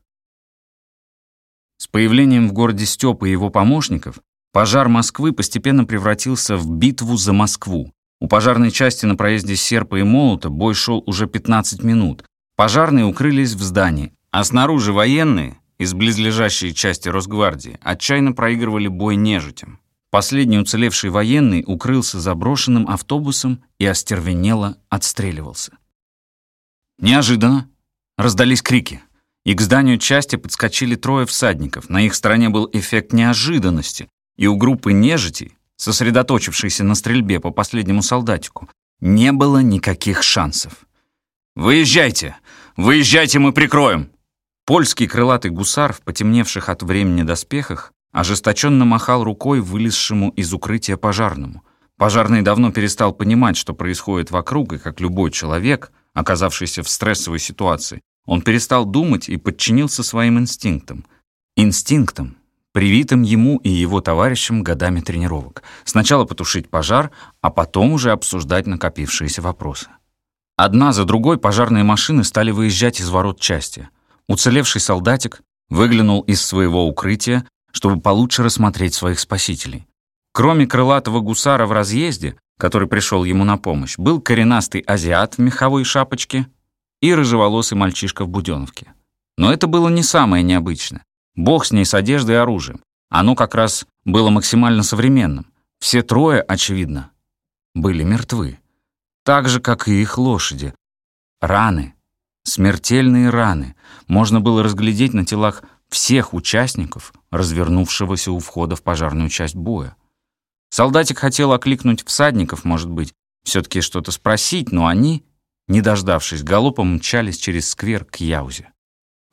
С появлением в городе Степа и его помощников пожар Москвы постепенно превратился в битву за Москву. У пожарной части на проезде Серпа и Молота бой шел уже 15 минут. Пожарные укрылись в здании, а снаружи военные из близлежащей части Росгвардии отчаянно проигрывали бой нежитям. Последний уцелевший военный укрылся заброшенным автобусом и остервенело отстреливался. Неожиданно раздались крики, и к зданию части подскочили трое всадников. На их стороне был эффект неожиданности, и у группы нежити, сосредоточившейся на стрельбе по последнему солдатику, не было никаких шансов. «Выезжайте! Выезжайте, мы прикроем!» Польский крылатый гусар в потемневших от времени доспехах ожесточенно махал рукой вылезшему из укрытия пожарному. Пожарный давно перестал понимать, что происходит вокруг, и как любой человек, оказавшийся в стрессовой ситуации, он перестал думать и подчинился своим инстинктам. Инстинктам, привитым ему и его товарищам годами тренировок. Сначала потушить пожар, а потом уже обсуждать накопившиеся вопросы. Одна за другой пожарные машины стали выезжать из ворот части. Уцелевший солдатик выглянул из своего укрытия, чтобы получше рассмотреть своих спасителей. Кроме крылатого гусара в разъезде, который пришел ему на помощь, был коренастый азиат в меховой шапочке и рыжеволосый мальчишка в буденовке. Но это было не самое необычное. Бог с ней с одеждой и оружием. Оно как раз было максимально современным. Все трое, очевидно, были мертвы. Так же, как и их лошади. Раны. Смертельные раны. Можно было разглядеть на телах всех участников, развернувшегося у входа в пожарную часть боя. Солдатик хотел окликнуть всадников, может быть, все-таки что-то спросить, но они, не дождавшись, галопом мчались через сквер к Яузе.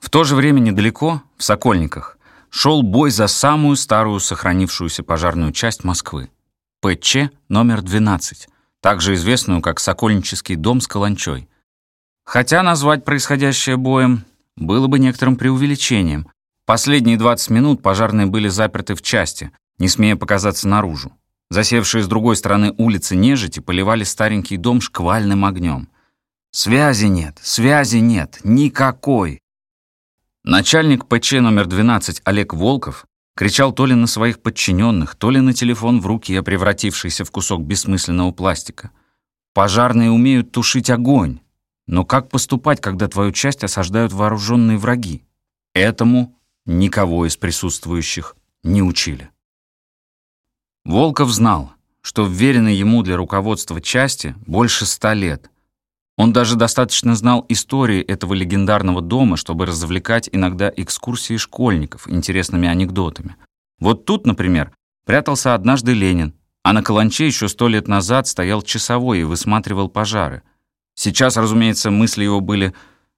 В то же время недалеко, в Сокольниках, шел бой за самую старую сохранившуюся пожарную часть Москвы — ПЧ номер 12, также известную как Сокольнический дом с Каланчой. Хотя назвать происходящее боем было бы некоторым преувеличением, Последние 20 минут пожарные были заперты в части, не смея показаться наружу. Засевшие с другой стороны улицы нежити поливали старенький дом шквальным огнем. Связи нет, связи нет, никакой. Начальник ПЧ номер 12 Олег Волков кричал то ли на своих подчиненных, то ли на телефон в руке, превратившийся в кусок бессмысленного пластика. Пожарные умеют тушить огонь. Но как поступать, когда твою часть осаждают вооруженные враги? Этому никого из присутствующих не учили. Волков знал, что вверено ему для руководства части больше ста лет. Он даже достаточно знал истории этого легендарного дома, чтобы развлекать иногда экскурсии школьников интересными анекдотами. Вот тут, например, прятался однажды Ленин, а на Каланче еще сто лет назад стоял часовой и высматривал пожары. Сейчас, разумеется, мысли его были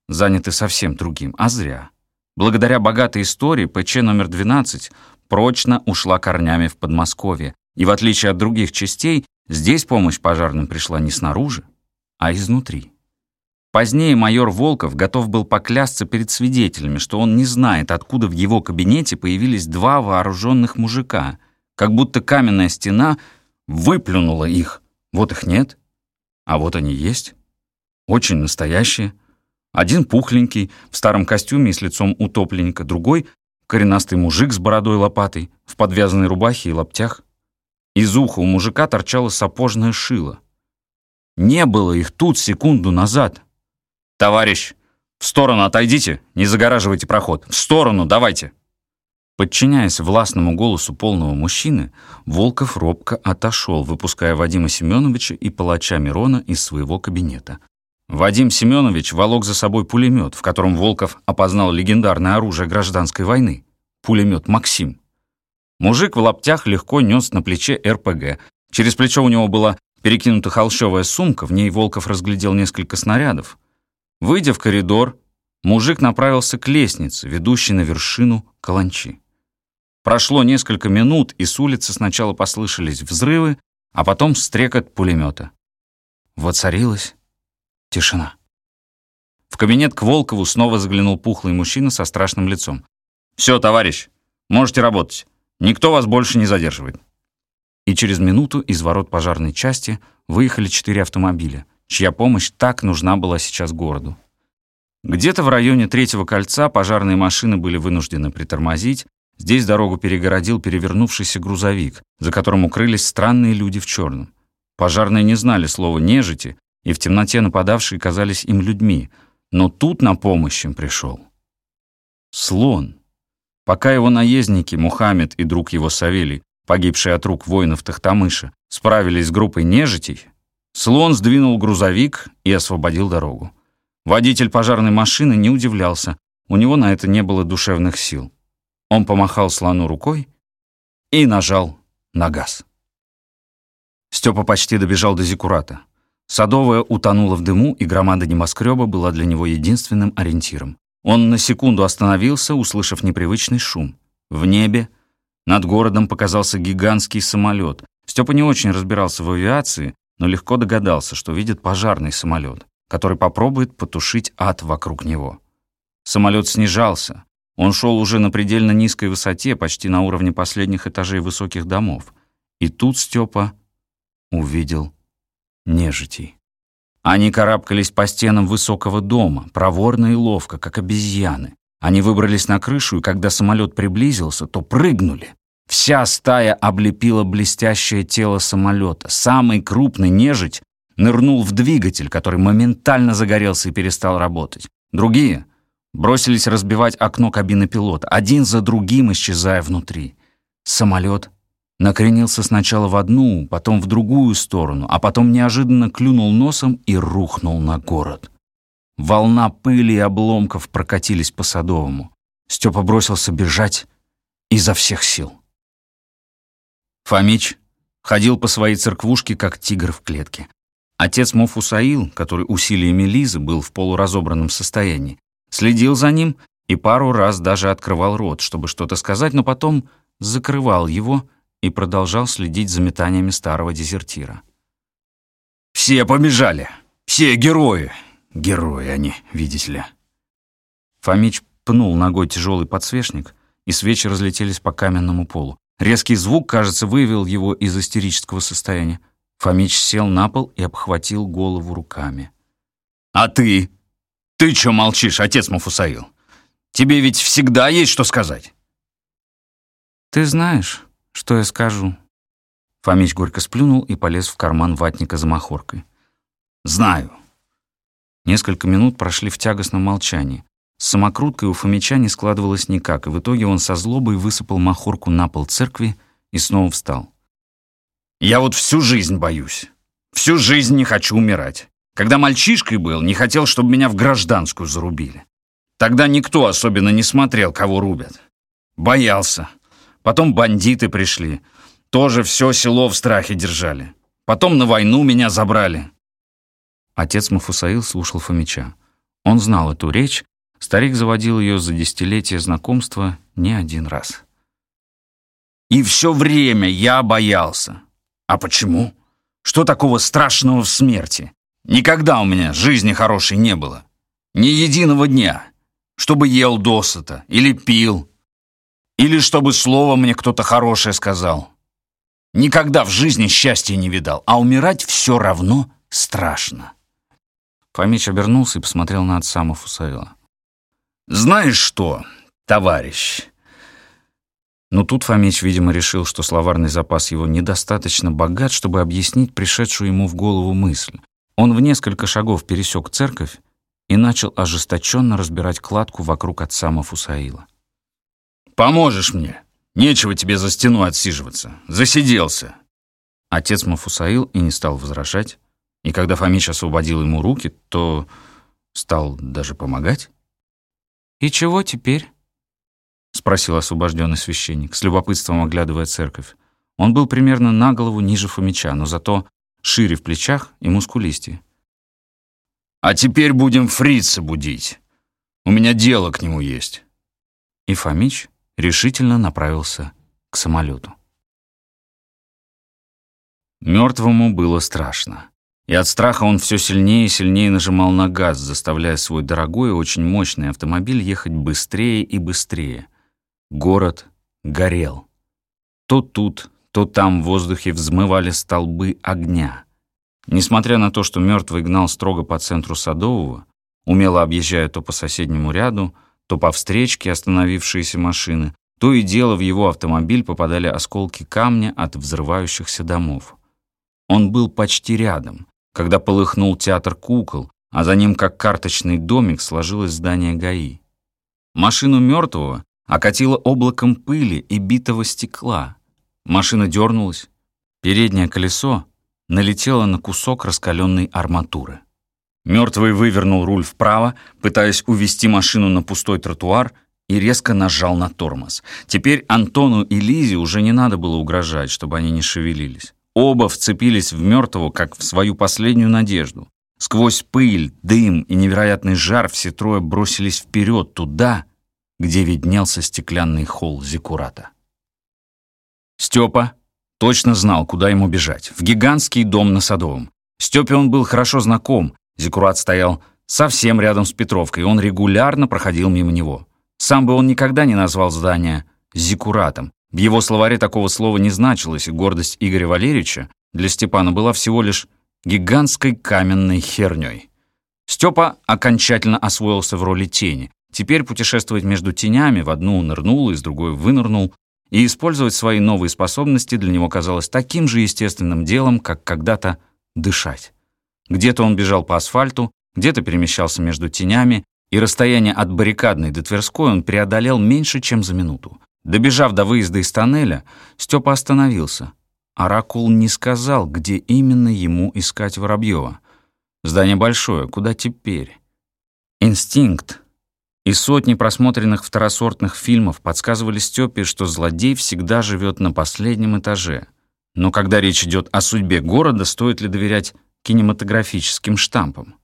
заняты совсем другим, а зря. Благодаря богатой истории ПЧ номер 12 прочно ушла корнями в Подмосковье, и в отличие от других частей, здесь помощь пожарным пришла не снаружи, а изнутри. Позднее майор Волков готов был поклясться перед свидетелями, что он не знает, откуда в его кабинете появились два вооруженных мужика, как будто каменная стена выплюнула их. Вот их нет, а вот они есть. Очень настоящие. Один пухленький, в старом костюме и с лицом утопленника, другой — коренастый мужик с бородой лопатой, в подвязанной рубахе и лаптях. Из уха у мужика торчало сапожное шило. Не было их тут секунду назад. «Товарищ, в сторону отойдите, не загораживайте проход. В сторону, давайте!» Подчиняясь властному голосу полного мужчины, Волков робко отошел, выпуская Вадима Семеновича и палача Мирона из своего кабинета. Вадим Семенович волок за собой пулемет, в котором Волков опознал легендарное оружие гражданской войны — пулемет «Максим». Мужик в лаптях легко нес на плече РПГ. Через плечо у него была перекинута холщовая сумка, в ней Волков разглядел несколько снарядов. Выйдя в коридор, мужик направился к лестнице, ведущей на вершину каланчи. Прошло несколько минут, и с улицы сначала послышались взрывы, а потом стрекот пулемета. Воцарилась Тишина. В кабинет к Волкову снова заглянул пухлый мужчина со страшным лицом. «Все, товарищ, можете работать. Никто вас больше не задерживает». И через минуту из ворот пожарной части выехали четыре автомобиля, чья помощь так нужна была сейчас городу. Где-то в районе третьего кольца пожарные машины были вынуждены притормозить, Здесь дорогу перегородил перевернувшийся грузовик, за которым укрылись странные люди в черном. Пожарные не знали слова «нежити», и в темноте нападавшие казались им людьми, но тут на помощь им пришел. Слон. Пока его наездники, Мухаммед и друг его Савелий, погибшие от рук воинов Тахтамыша, справились с группой нежитей, слон сдвинул грузовик и освободил дорогу. Водитель пожарной машины не удивлялся, у него на это не было душевных сил. Он помахал слону рукой и нажал на газ. Степа почти добежал до Зикурата. Садовая утонула в дыму, и громада небоскреба была для него единственным ориентиром. Он на секунду остановился, услышав непривычный шум. В небе над городом показался гигантский самолет. Степа не очень разбирался в авиации, но легко догадался, что видит пожарный самолет, который попробует потушить ад вокруг него. Самолет снижался. Он шел уже на предельно низкой высоте, почти на уровне последних этажей высоких домов. И тут Степа увидел нежитей. Они карабкались по стенам высокого дома, проворно и ловко, как обезьяны. Они выбрались на крышу, и когда самолет приблизился, то прыгнули. Вся стая облепила блестящее тело самолета. Самый крупный нежить нырнул в двигатель, который моментально загорелся и перестал работать. Другие бросились разбивать окно кабины пилота, один за другим исчезая внутри. Самолет накренился сначала в одну, потом в другую сторону, а потом неожиданно клюнул носом и рухнул на город. Волна пыли и обломков прокатились по Садовому. Степа бросился бежать изо всех сил. Фомич ходил по своей церквушке, как тигр в клетке. Отец Мофусаил, который усилиями Лизы был в полуразобранном состоянии, следил за ним и пару раз даже открывал рот, чтобы что-то сказать, но потом закрывал его и продолжал следить за метаниями старого дезертира. «Все побежали! Все герои! Герои они, видите ли!» Фомич пнул ногой тяжелый подсвечник, и свечи разлетелись по каменному полу. Резкий звук, кажется, вывел его из истерического состояния. Фомич сел на пол и обхватил голову руками. «А ты? Ты чё молчишь, отец Мафусаил? Тебе ведь всегда есть что сказать!» «Ты знаешь, что я скажу?» Фомич горько сплюнул и полез в карман ватника за махоркой. «Знаю». Несколько минут прошли в тягостном молчании. С самокруткой у Фомича не складывалось никак, и в итоге он со злобой высыпал махорку на пол церкви и снова встал. «Я вот всю жизнь боюсь. Всю жизнь не хочу умирать. Когда мальчишкой был, не хотел, чтобы меня в гражданскую зарубили. Тогда никто особенно не смотрел, кого рубят. Боялся. Потом бандиты пришли. Тоже все село в страхе держали. Потом на войну меня забрали. Отец Мафусаил слушал Фомича. Он знал эту речь, старик заводил ее за десятилетия знакомства не один раз. И все время я боялся. А почему? Что такого страшного в смерти? Никогда у меня жизни хорошей не было. Ни единого дня. Чтобы ел досыта или пил, или чтобы слово мне кто-то хорошее сказал. Никогда в жизни счастья не видал, а умирать все равно страшно. Фомич обернулся и посмотрел на отца Мафусаила. «Знаешь что, товарищ?» Но тут Фомич, видимо, решил, что словарный запас его недостаточно богат, чтобы объяснить пришедшую ему в голову мысль. Он в несколько шагов пересек церковь и начал ожесточенно разбирать кладку вокруг отца Мафусаила. Поможешь мне. Нечего тебе за стеной отсиживаться. Засиделся. Отец Мафусаил и не стал возражать. И когда Фомич освободил ему руки, то стал даже помогать. «И чего теперь?» — спросил освобожденный священник, с любопытством оглядывая церковь. Он был примерно на голову ниже Фомича, но зато шире в плечах и мускулистее. «А теперь будем фрица будить. У меня дело к нему есть». И Фомич решительно направился к самолету. Мертвому было страшно. И от страха он все сильнее и сильнее нажимал на газ, заставляя свой дорогой и очень мощный автомобиль ехать быстрее и быстрее. Город горел. То тут, то там в воздухе взмывали столбы огня. Несмотря на то, что мертвый гнал строго по центру Садового, умело объезжая то по соседнему ряду, то по встречке остановившиеся машины, То и дело в его автомобиль попадали осколки камня от взрывающихся домов. Он был почти рядом, когда полыхнул театр кукол, а за ним, как карточный домик, сложилось здание ГАИ. Машину мертвого окатило облаком пыли и битого стекла. Машина дернулась. Переднее колесо налетело на кусок раскаленной арматуры. Мертвый вывернул руль вправо, пытаясь увести машину на пустой тротуар, и резко нажал на тормоз. Теперь Антону и Лизе уже не надо было угрожать, чтобы они не шевелились. Оба вцепились в мертвого, как в свою последнюю надежду. Сквозь пыль, дым и невероятный жар все трое бросились вперед, туда, где виднелся стеклянный холл Зикурата. Степа точно знал, куда ему бежать. В гигантский дом на Садовом. Степе он был хорошо знаком. Зикурат стоял совсем рядом с Петровкой, и он регулярно проходил мимо него. Сам бы он никогда не назвал здание «зикуратом». В его словаре такого слова не значилось, и гордость Игоря Валерьевича для Степана была всего лишь гигантской каменной херней. Степа окончательно освоился в роли тени. Теперь путешествовать между тенями, в одну нырнул, из другой вынырнул, и использовать свои новые способности для него казалось таким же естественным делом, как когда-то дышать. Где-то он бежал по асфальту, где-то перемещался между тенями, и расстояние от баррикадной до Тверской он преодолел меньше, чем за минуту. Добежав до выезда из тоннеля, Степа остановился. Оракул не сказал, где именно ему искать Воробьева. Здание большое, куда теперь? Инстинкт и сотни просмотренных второсортных фильмов подсказывали Степе, что злодей всегда живет на последнем этаже. Но когда речь идет о судьбе города, стоит ли доверять кинематографическим штампам?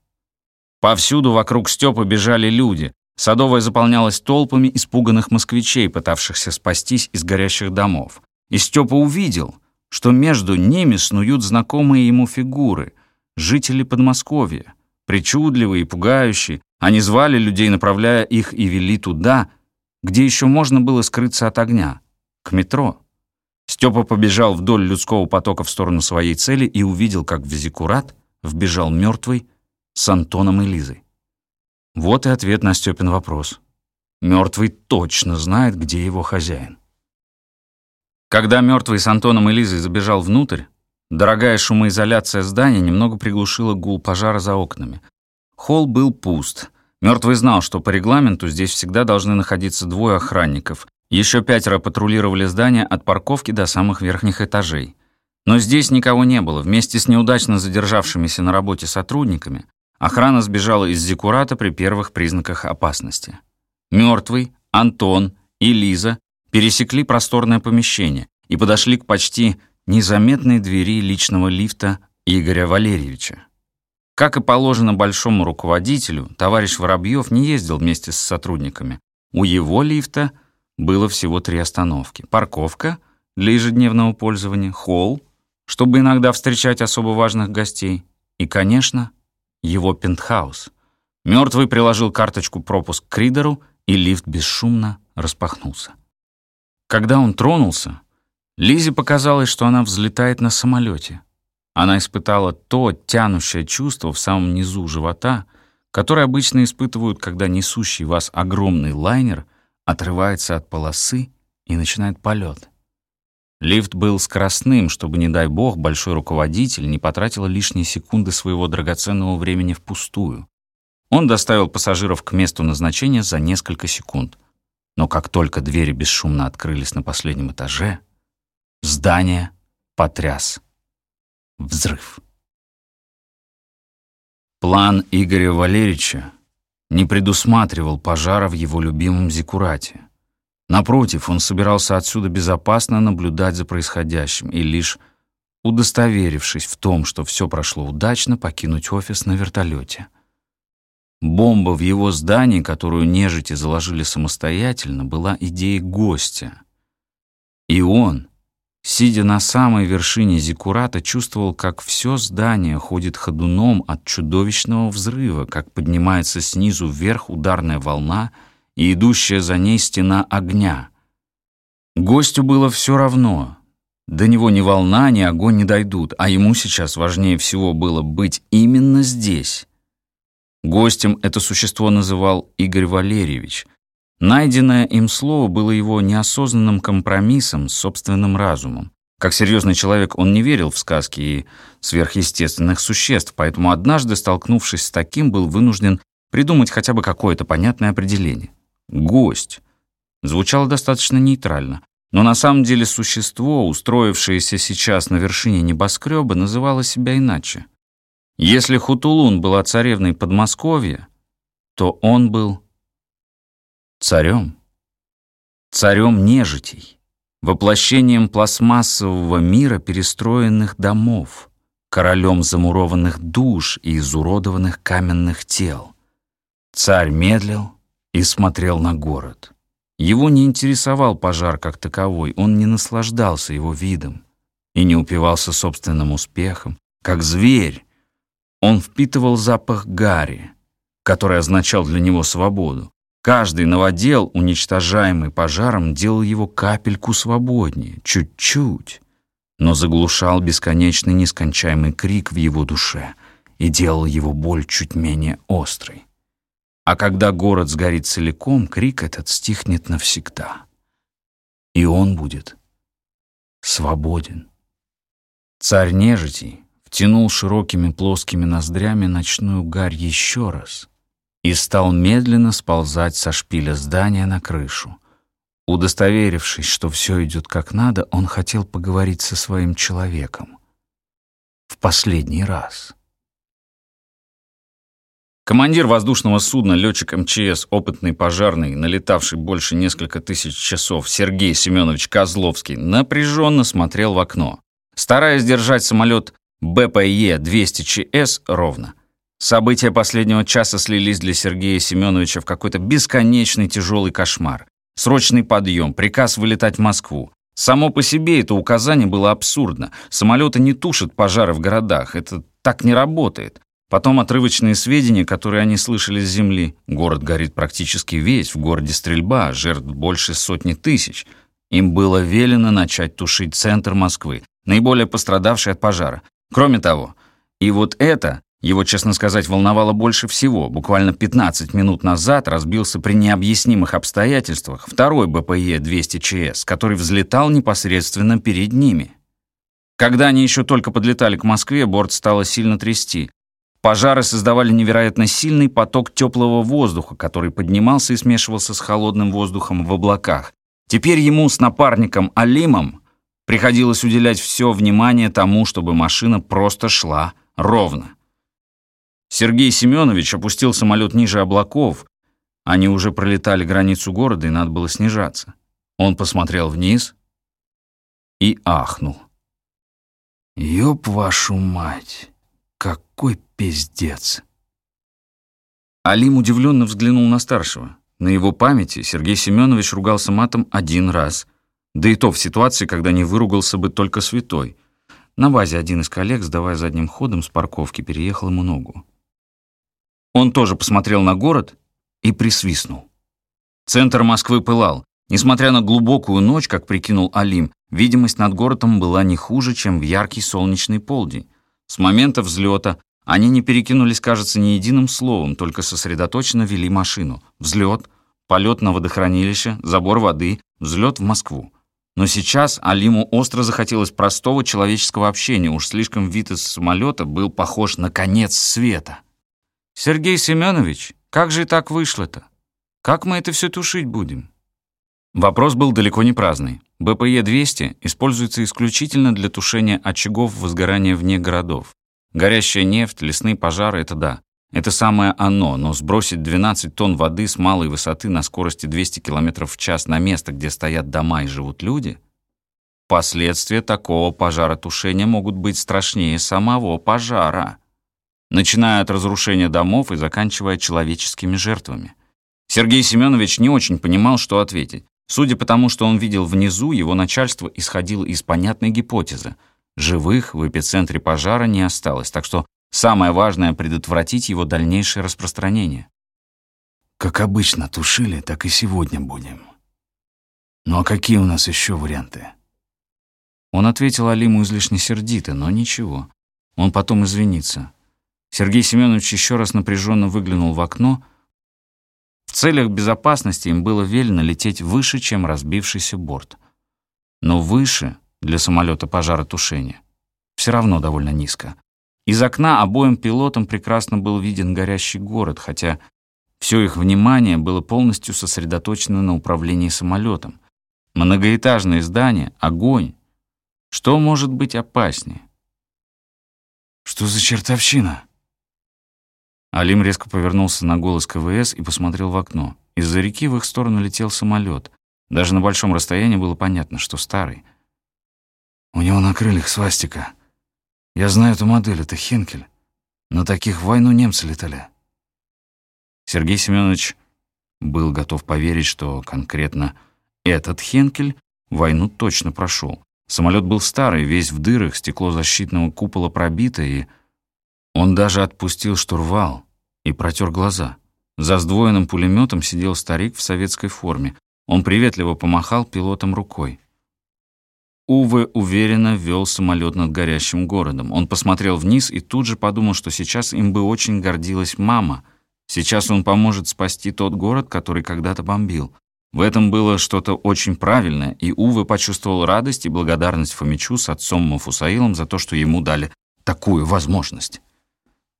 Повсюду вокруг Степы бежали люди. Садовая заполнялась толпами испуганных москвичей, пытавшихся спастись из горящих домов. И Степа увидел, что между ними снуют знакомые ему фигуры, жители Подмосковья, причудливые и пугающие. Они звали людей, направляя их и вели туда, где еще можно было скрыться от огня, к метро. Степа побежал вдоль людского потока в сторону своей цели и увидел, как в Зикурат вбежал мертвый, с Антоном и Лизой. Вот и ответ на Степин вопрос. Мертвый точно знает, где его хозяин. Когда мертвый с Антоном и Лизой забежал внутрь, дорогая шумоизоляция здания немного приглушила гул пожара за окнами. Холл был пуст. Мертвый знал, что по регламенту здесь всегда должны находиться двое охранников. Еще пятеро патрулировали здание от парковки до самых верхних этажей. Но здесь никого не было. Вместе с неудачно задержавшимися на работе сотрудниками Охрана сбежала из Зикурата при первых признаках опасности. Мертвый, Антон и Лиза пересекли просторное помещение и подошли к почти незаметной двери личного лифта Игоря Валерьевича. Как и положено большому руководителю, товарищ Воробьев не ездил вместе с сотрудниками. У его лифта было всего три остановки. Парковка для ежедневного пользования, холл, чтобы иногда встречать особо важных гостей, и, конечно, его пентхаус. Мертвый приложил карточку пропуск к ридеру, и лифт бесшумно распахнулся. Когда он тронулся, Лизе показалось, что она взлетает на самолете. Она испытала то тянущее чувство в самом низу живота, которое обычно испытывают, когда несущий вас огромный лайнер отрывается от полосы и начинает полет. Лифт был скоростным, чтобы, не дай бог, большой руководитель не потратил лишние секунды своего драгоценного времени впустую. Он доставил пассажиров к месту назначения за несколько секунд. Но как только двери бесшумно открылись на последнем этаже, здание потряс. Взрыв. План Игоря Валерьевича не предусматривал пожара в его любимом Зикурате. Напротив, он собирался отсюда безопасно наблюдать за происходящим и лишь удостоверившись в том, что все прошло удачно, покинуть офис на вертолете. Бомба в его здании, которую нежити заложили самостоятельно, была идеей гостя. И он, сидя на самой вершине Зиккурата, чувствовал, как все здание ходит ходуном от чудовищного взрыва, как поднимается снизу вверх ударная волна — и идущая за ней стена огня. Гостю было все равно. До него ни волна, ни огонь не дойдут, а ему сейчас важнее всего было быть именно здесь. Гостем это существо называл Игорь Валерьевич. Найденное им слово было его неосознанным компромиссом с собственным разумом. Как серьезный человек он не верил в сказки и сверхъестественных существ, поэтому однажды, столкнувшись с таким, был вынужден придумать хотя бы какое-то понятное определение. «Гость» звучало достаточно нейтрально, но на самом деле существо, устроившееся сейчас на вершине небоскреба, называло себя иначе. Если Хутулун была царевной Подмосковья, то он был царем. Царем нежитей, воплощением пластмассового мира перестроенных домов, королем замурованных душ и изуродованных каменных тел. Царь медлил и смотрел на город. Его не интересовал пожар как таковой, он не наслаждался его видом и не упивался собственным успехом. Как зверь, он впитывал запах гари, который означал для него свободу. Каждый новодел, уничтожаемый пожаром, делал его капельку свободнее, чуть-чуть, но заглушал бесконечный нескончаемый крик в его душе и делал его боль чуть менее острой. А когда город сгорит целиком, крик этот стихнет навсегда. И он будет свободен. Царь нежити втянул широкими плоскими ноздрями ночную гарь еще раз — и стал медленно сползать со шпиля здания на крышу. Удостоверившись, что все идет как надо, он хотел поговорить со своим человеком. В последний раз. Командир воздушного судна, летчик МЧС, опытный пожарный, налетавший больше несколько тысяч часов, Сергей Семенович Козловский, напряженно смотрел в окно, стараясь держать самолет БПЕ-200ЧС ровно — События последнего часа слились для Сергея Семеновича в какой-то бесконечный тяжелый кошмар. Срочный подъем, приказ вылетать в Москву. Само по себе это указание было абсурдно. Самолеты не тушат пожары в городах. Это так не работает. Потом отрывочные сведения, которые они слышали с земли. Город горит практически весь, в городе стрельба, жертв больше сотни тысяч. Им было велено начать тушить центр Москвы, наиболее пострадавший от пожара. Кроме того, и вот это его, честно сказать, волновало больше всего. Буквально 15 минут назад разбился при необъяснимых обстоятельствах второй БПЕ-200ЧС, который взлетал непосредственно перед ними. Когда они еще только подлетали к Москве, борт стало сильно трясти. Пожары создавали невероятно сильный поток теплого воздуха, который поднимался и смешивался с холодным воздухом в облаках. Теперь ему с напарником Алимом приходилось уделять все внимание тому, чтобы машина просто шла ровно. Сергей Семенович опустил самолет ниже облаков. Они уже пролетали границу города, и надо было снижаться. Он посмотрел вниз и ахнул. «Ёб вашу мать! Какой пиздец!» Алим удивленно взглянул на старшего. На его памяти Сергей Семенович ругался матом один раз. Да и то в ситуации, когда не выругался бы только святой. На базе один из коллег, сдавая задним ходом с парковки, переехал ему ногу. Он тоже посмотрел на город и присвистнул. Центр Москвы пылал. Несмотря на глубокую ночь, как прикинул Алим, видимость над городом была не хуже, чем в яркий солнечный полдень. С момента взлета они не перекинулись, кажется, ни единым словом, только сосредоточенно вели машину. Взлет, полет на водохранилище, забор воды, взлет в Москву. Но сейчас Алиму остро захотелось простого человеческого общения, уж слишком вид из самолета был похож на конец света. «Сергей Семенович, как же так вышло-то? Как мы это все тушить будем?» Вопрос был далеко не праздный. БПЕ-200 используется исключительно для тушения очагов возгорания вне городов. Горящая нефть, лесные пожары — это да. Это самое оно, но сбросить 12 тонн воды с малой высоты на скорости 200 км в час на место, где стоят дома и живут люди? Последствия такого пожаротушения могут быть страшнее самого пожара начиная от разрушения домов и заканчивая человеческими жертвами. Сергей Семенович не очень понимал, что ответить. Судя по тому, что он видел внизу, его начальство исходило из понятной гипотезы. Живых в эпицентре пожара не осталось, так что самое важное — предотвратить его дальнейшее распространение. Как обычно тушили, так и сегодня будем. Ну а какие у нас еще варианты? Он ответил Алиму излишне сердито, но ничего. Он потом извинится. Сергей Семенович еще раз напряженно выглянул в окно. В целях безопасности им было велено лететь выше, чем разбившийся борт. Но выше для самолета пожаротушения все равно довольно низко. Из окна обоим пилотам прекрасно был виден горящий город, хотя все их внимание было полностью сосредоточено на управлении самолетом. Многоэтажное здание, огонь. Что может быть опаснее? «Что за чертовщина?» Алим резко повернулся на голос КВС и посмотрел в окно. Из-за реки в их сторону летел самолет. Даже на большом расстоянии было понятно, что старый. «У него на крыльях свастика. Я знаю эту модель, это Хенкель. На таких в войну немцы летали». Сергей Семенович был готов поверить, что конкретно этот Хенкель войну точно прошел. Самолет был старый, весь в дырах, стекло защитного купола пробито, и он даже отпустил штурвал и протер глаза. За сдвоенным пулеметом сидел старик в советской форме. Он приветливо помахал пилотом рукой. Уве уверенно вел самолет над горящим городом. Он посмотрел вниз и тут же подумал, что сейчас им бы очень гордилась мама. Сейчас он поможет спасти тот город, который когда-то бомбил. В этом было что-то очень правильное, и Уве почувствовал радость и благодарность Фомичу с отцом Мафусаилом за то, что ему дали такую возможность.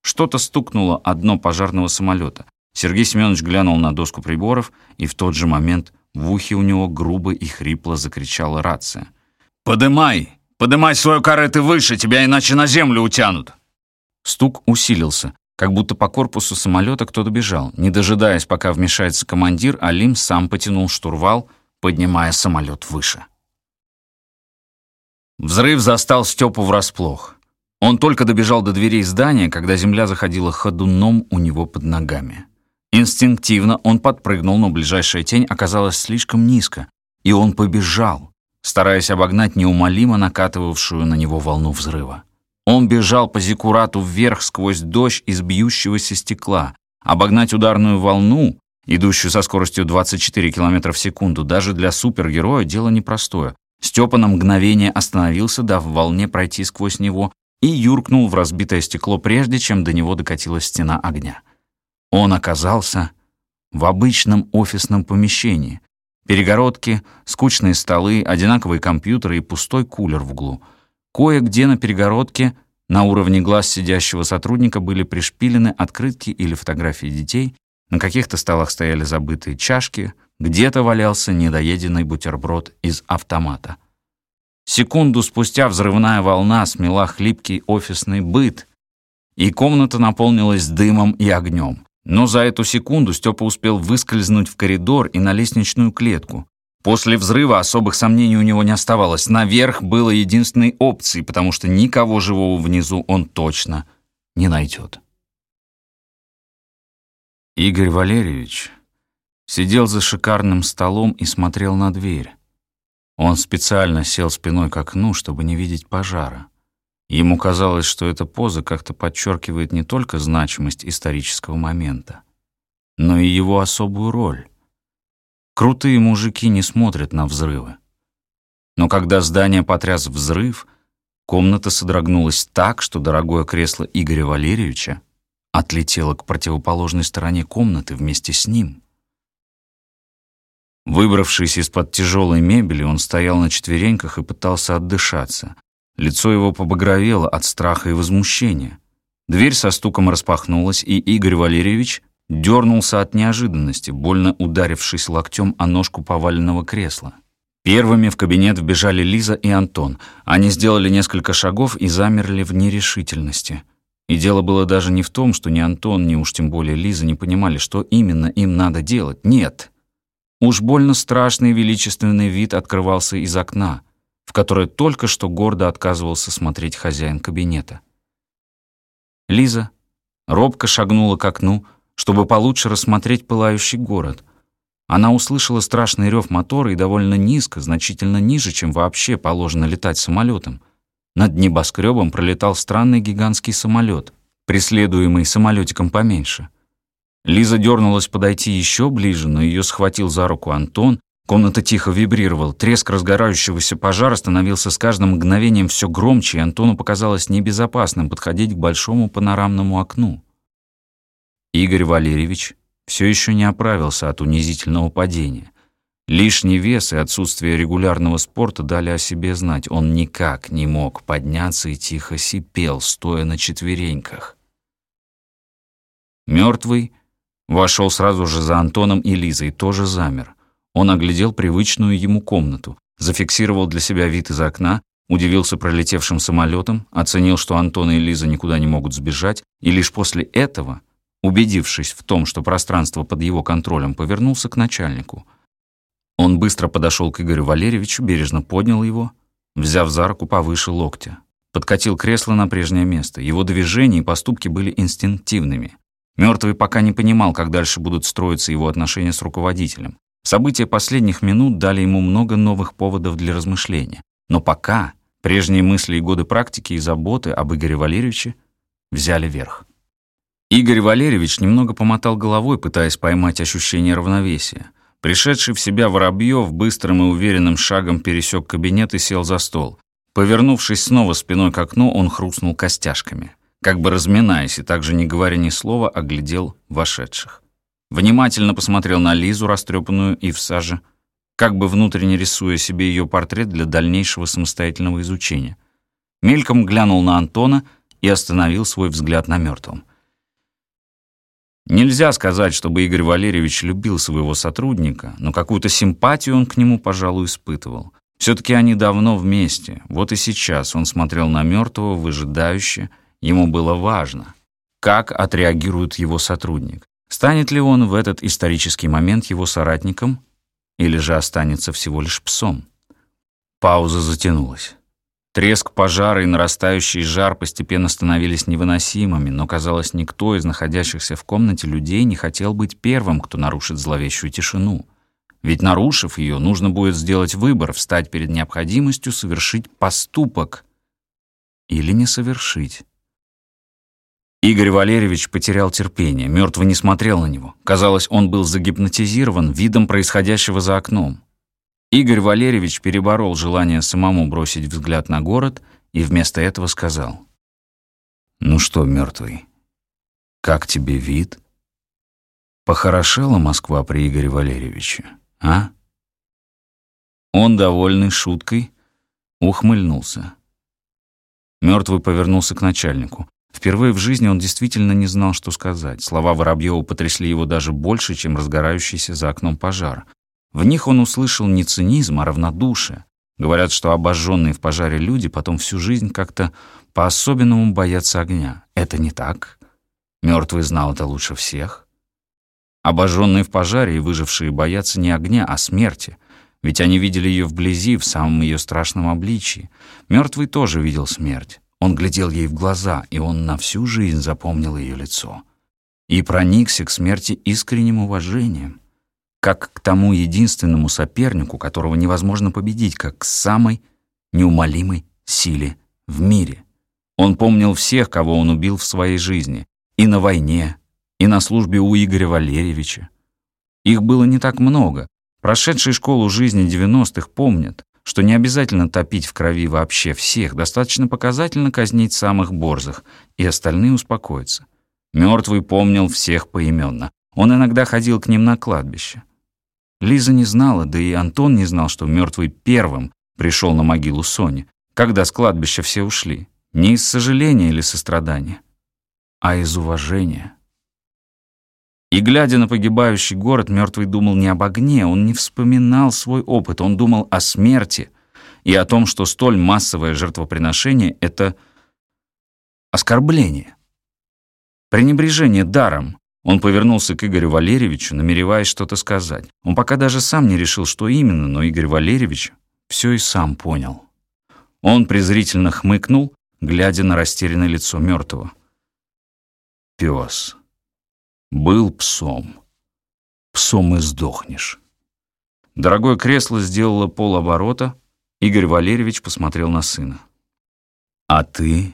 Что-то стукнуло одно пожарного самолета. Сергей Семенович глянул на доску приборов, и в тот же момент в ухе у него грубо и хрипло закричала рация. «Подымай! Подымай свою кареты выше, тебя иначе на землю утянут!» Стук усилился. Как будто по корпусу самолета кто-то бежал. Не дожидаясь, пока вмешается командир, Алим сам потянул штурвал, поднимая самолет выше. Взрыв застал Степу врасплох. Он только добежал до дверей здания, когда земля заходила ходуном у него под ногами. Инстинктивно он подпрыгнул, но ближайшая тень оказалась слишком низко, и он побежал, стараясь обогнать неумолимо накатывавшую на него волну взрыва. Он бежал по зиккурату вверх сквозь дождь из бьющегося стекла. Обогнать ударную волну, идущую со скоростью 24 км в секунду, даже для супергероя дело непростое. Степа на мгновение остановился, дав волне пройти сквозь него, и юркнул в разбитое стекло, прежде чем до него докатилась стена огня. Он оказался в обычном офисном помещении. Перегородки, скучные столы, одинаковые компьютеры и пустой кулер в углу — Кое-где на перегородке на уровне глаз сидящего сотрудника были пришпилены открытки или фотографии детей, на каких-то столах стояли забытые чашки, где-то валялся недоеденный бутерброд из автомата. Секунду спустя взрывная волна смела хлипкий офисный быт, и комната наполнилась дымом и огнем. Но за эту секунду Степа успел выскользнуть в коридор и на лестничную клетку. После взрыва особых сомнений у него не оставалось. Наверх было единственной опцией, потому что никого живого внизу он точно не найдет. Игорь Валерьевич сидел за шикарным столом и смотрел на дверь. Он специально сел спиной к окну, чтобы не видеть пожара. Ему казалось, что эта поза как-то подчеркивает не только значимость исторического момента, но и его особую роль. Крутые мужики не смотрят на взрывы. Но когда здание потряс взрыв, комната содрогнулась так, что дорогое кресло Игоря Валерьевича отлетело к противоположной стороне комнаты вместе с ним. Выбравшись из-под тяжелой мебели, он стоял на четвереньках и пытался отдышаться. Лицо его побагровело от страха и возмущения. Дверь со стуком распахнулась, и Игорь Валерьевич Дернулся от неожиданности, больно ударившись локтем о ножку поваленного кресла. Первыми в кабинет вбежали Лиза и Антон. Они сделали несколько шагов и замерли в нерешительности. И дело было даже не в том, что ни Антон, ни уж тем более Лиза не понимали, что именно им надо делать. Нет. Уж больно страшный величественный вид открывался из окна, которое только что гордо отказывался смотреть хозяин кабинета. Лиза робко шагнула к окну, чтобы получше рассмотреть пылающий город. Она услышала страшный рев мотора и довольно низко, значительно ниже, чем вообще положено летать самолетом. Над небоскребом пролетал странный гигантский самолет, преследуемый самолетиком поменьше. Лиза дернулась подойти еще ближе, но ее схватил за руку Антон. Комната тихо вибрировала. Треск разгорающегося пожара становился с каждым мгновением все громче, и Антону показалось небезопасным подходить к большому панорамному окну. Игорь Валерьевич все еще не оправился от унизительного падения. Лишний вес и отсутствие регулярного спорта дали о себе знать. Он никак не мог подняться и тихо сипел, стоя на четвереньках. Мертвый вошел сразу же за Антоном и Лизой, тоже замер. Он оглядел привычную ему комнату, зафиксировал для себя вид из окна, удивился пролетевшим самолетом, оценил, что Антон и Лиза никуда не могут сбежать, и лишь после этого, убедившись в том, что пространство под его контролем, повернулся к начальнику. Он быстро подошел к Игорю Валерьевичу, бережно поднял его, взяв за руку повыше локтя. Подкатил кресло на прежнее место. Его движения и поступки были инстинктивными. Мертвый пока не понимал, как дальше будут строиться его отношения с руководителем. События последних минут дали ему много новых поводов для размышления. Но пока прежние мысли и годы практики и заботы об Игоре Валерьевиче взяли верх. Игорь Валерьевич немного помотал головой, пытаясь поймать ощущение равновесия. Пришедший в себя Воробьев быстрым и уверенным шагом пересек кабинет и сел за стол. Повернувшись снова спиной к окну, он хрустнул костяшками. Как бы разминаясь и также не говоря ни слова, оглядел вошедших. Внимательно посмотрел на Лизу, растрепанную и в саже, как бы внутренне рисуя себе ее портрет для дальнейшего самостоятельного изучения. Мельком глянул на Антона и остановил свой взгляд на мертвом. Нельзя сказать, чтобы Игорь Валерьевич любил своего сотрудника, но какую-то симпатию он к нему, пожалуй, испытывал. Все-таки они давно вместе. Вот и сейчас он смотрел на мертвого, выжидающе. Ему было важно, как отреагирует его сотрудник. Станет ли он в этот исторический момент его соратником или же останется всего лишь псом? Пауза затянулась. Треск пожара и нарастающий жар постепенно становились невыносимыми, но, казалось, никто из находящихся в комнате людей не хотел быть первым, кто нарушит зловещую тишину. Ведь, нарушив ее, нужно будет сделать выбор, встать перед необходимостью совершить поступок или не совершить. Игорь Валерьевич потерял терпение, мертвый не смотрел на него. Казалось, он был загипнотизирован видом происходящего за окном. Игорь Валерьевич переборол желание самому бросить взгляд на город и вместо этого сказал. «Ну что, мертвый, как тебе вид? Похорошела Москва при Игоре Валерьевиче, а?» Он, довольный шуткой, ухмыльнулся. Мертвый повернулся к начальнику. Впервые в жизни он действительно не знал, что сказать. Слова Воробьева потрясли его даже больше, чем разгорающийся за окном пожар. В них он услышал не цинизм, а равнодушие. Говорят, что обожженные в пожаре люди потом всю жизнь как-то по-особенному боятся огня. Это не так. Мертвый знал это лучше всех. Обожженные в пожаре и выжившие боятся не огня, а смерти. Ведь они видели ее вблизи, в самом ее страшном обличии. Мертвый тоже видел смерть. Он глядел ей в глаза, и он на всю жизнь запомнил ее лицо. И проникся к смерти искренним уважением как к тому единственному сопернику, которого невозможно победить, как к самой неумолимой силе в мире. Он помнил всех, кого он убил в своей жизни, и на войне, и на службе у Игоря Валерьевича. Их было не так много. Прошедшие школу жизни 90-х помнят, что не обязательно топить в крови вообще всех, достаточно показательно казнить самых борзых, и остальные успокоятся. Мертвый помнил всех поименно. Он иногда ходил к ним на кладбище. Лиза не знала, да и Антон не знал, что мертвый первым пришел на могилу Сони, когда с кладбища все ушли. Не из сожаления или сострадания, а из уважения. И, глядя на погибающий город, мертвый думал не об огне, он не вспоминал свой опыт, он думал о смерти и о том, что столь массовое жертвоприношение — это оскорбление, пренебрежение даром, он повернулся к Игорю Валерьевичу, намереваясь что-то сказать. Он пока даже сам не решил, что именно, но Игорь Валерьевич все и сам понял. Он презрительно хмыкнул, глядя на растерянное лицо мертвого. Пес. Был псом. Псом и сдохнешь. Дорогое кресло сделало полоборота. Игорь Валерьевич посмотрел на сына. «А ты?»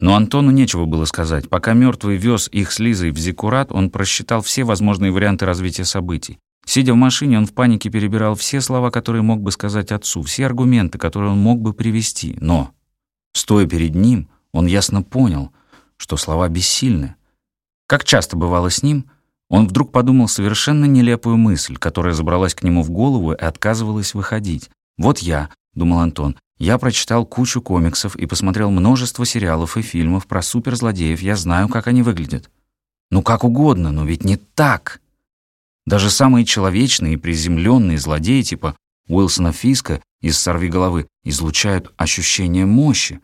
Но Антону нечего было сказать. Пока мертвый вез их с Лизой в Зиккурат, он просчитал все возможные варианты развития событий. Сидя в машине, он в панике перебирал все слова, которые мог бы сказать отцу, все аргументы, которые он мог бы привести. Но, стоя перед ним, он ясно понял, что слова бессильны. Как часто бывало с ним, Он вдруг подумал совершенно нелепую мысль, которая забралась к нему в голову и отказывалась выходить. «Вот я», — думал Антон, — «я прочитал кучу комиксов и посмотрел множество сериалов и фильмов про суперзлодеев, я знаю, как они выглядят». «Ну как угодно, но ведь не так!» Даже самые человечные и приземленные злодеи типа Уилсона Фиска из «Сорви головы» излучают ощущение мощи,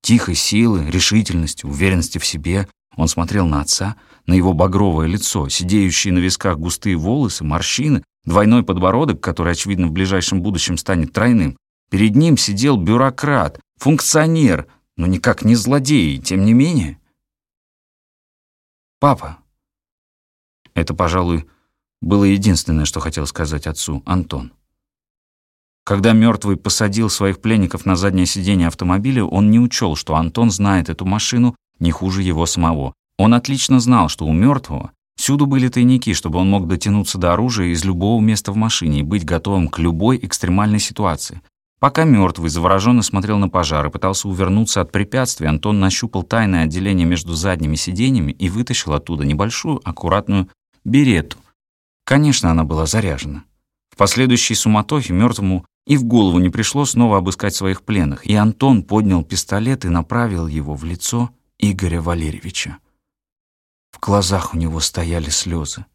тихой силы, решительности, уверенности в себе. Он смотрел на отца, на его багровое лицо, сидеющие на висках густые волосы, морщины, двойной подбородок, который, очевидно, в ближайшем будущем станет тройным. Перед ним сидел бюрократ, функционер, но никак не злодей, тем не менее. «Папа». Это, пожалуй, было единственное, что хотел сказать отцу Антон. Когда мертвый посадил своих пленников на заднее сиденье автомобиля, он не учел, что Антон знает эту машину не хуже его самого. Он отлично знал, что у мертвого всюду были тайники, чтобы он мог дотянуться до оружия из любого места в машине и быть готовым к любой экстремальной ситуации. Пока мертвый завороженно смотрел на пожар и пытался увернуться от препятствий, Антон нащупал тайное отделение между задними сиденьями и вытащил оттуда небольшую, аккуратную берету. Конечно, она была заряжена. В последующей суматохе мертвому и в голову не пришло снова обыскать своих пленных, и Антон поднял пистолет и направил его в лицо Игоря Валерьевича. В глазах у него стояли слезы.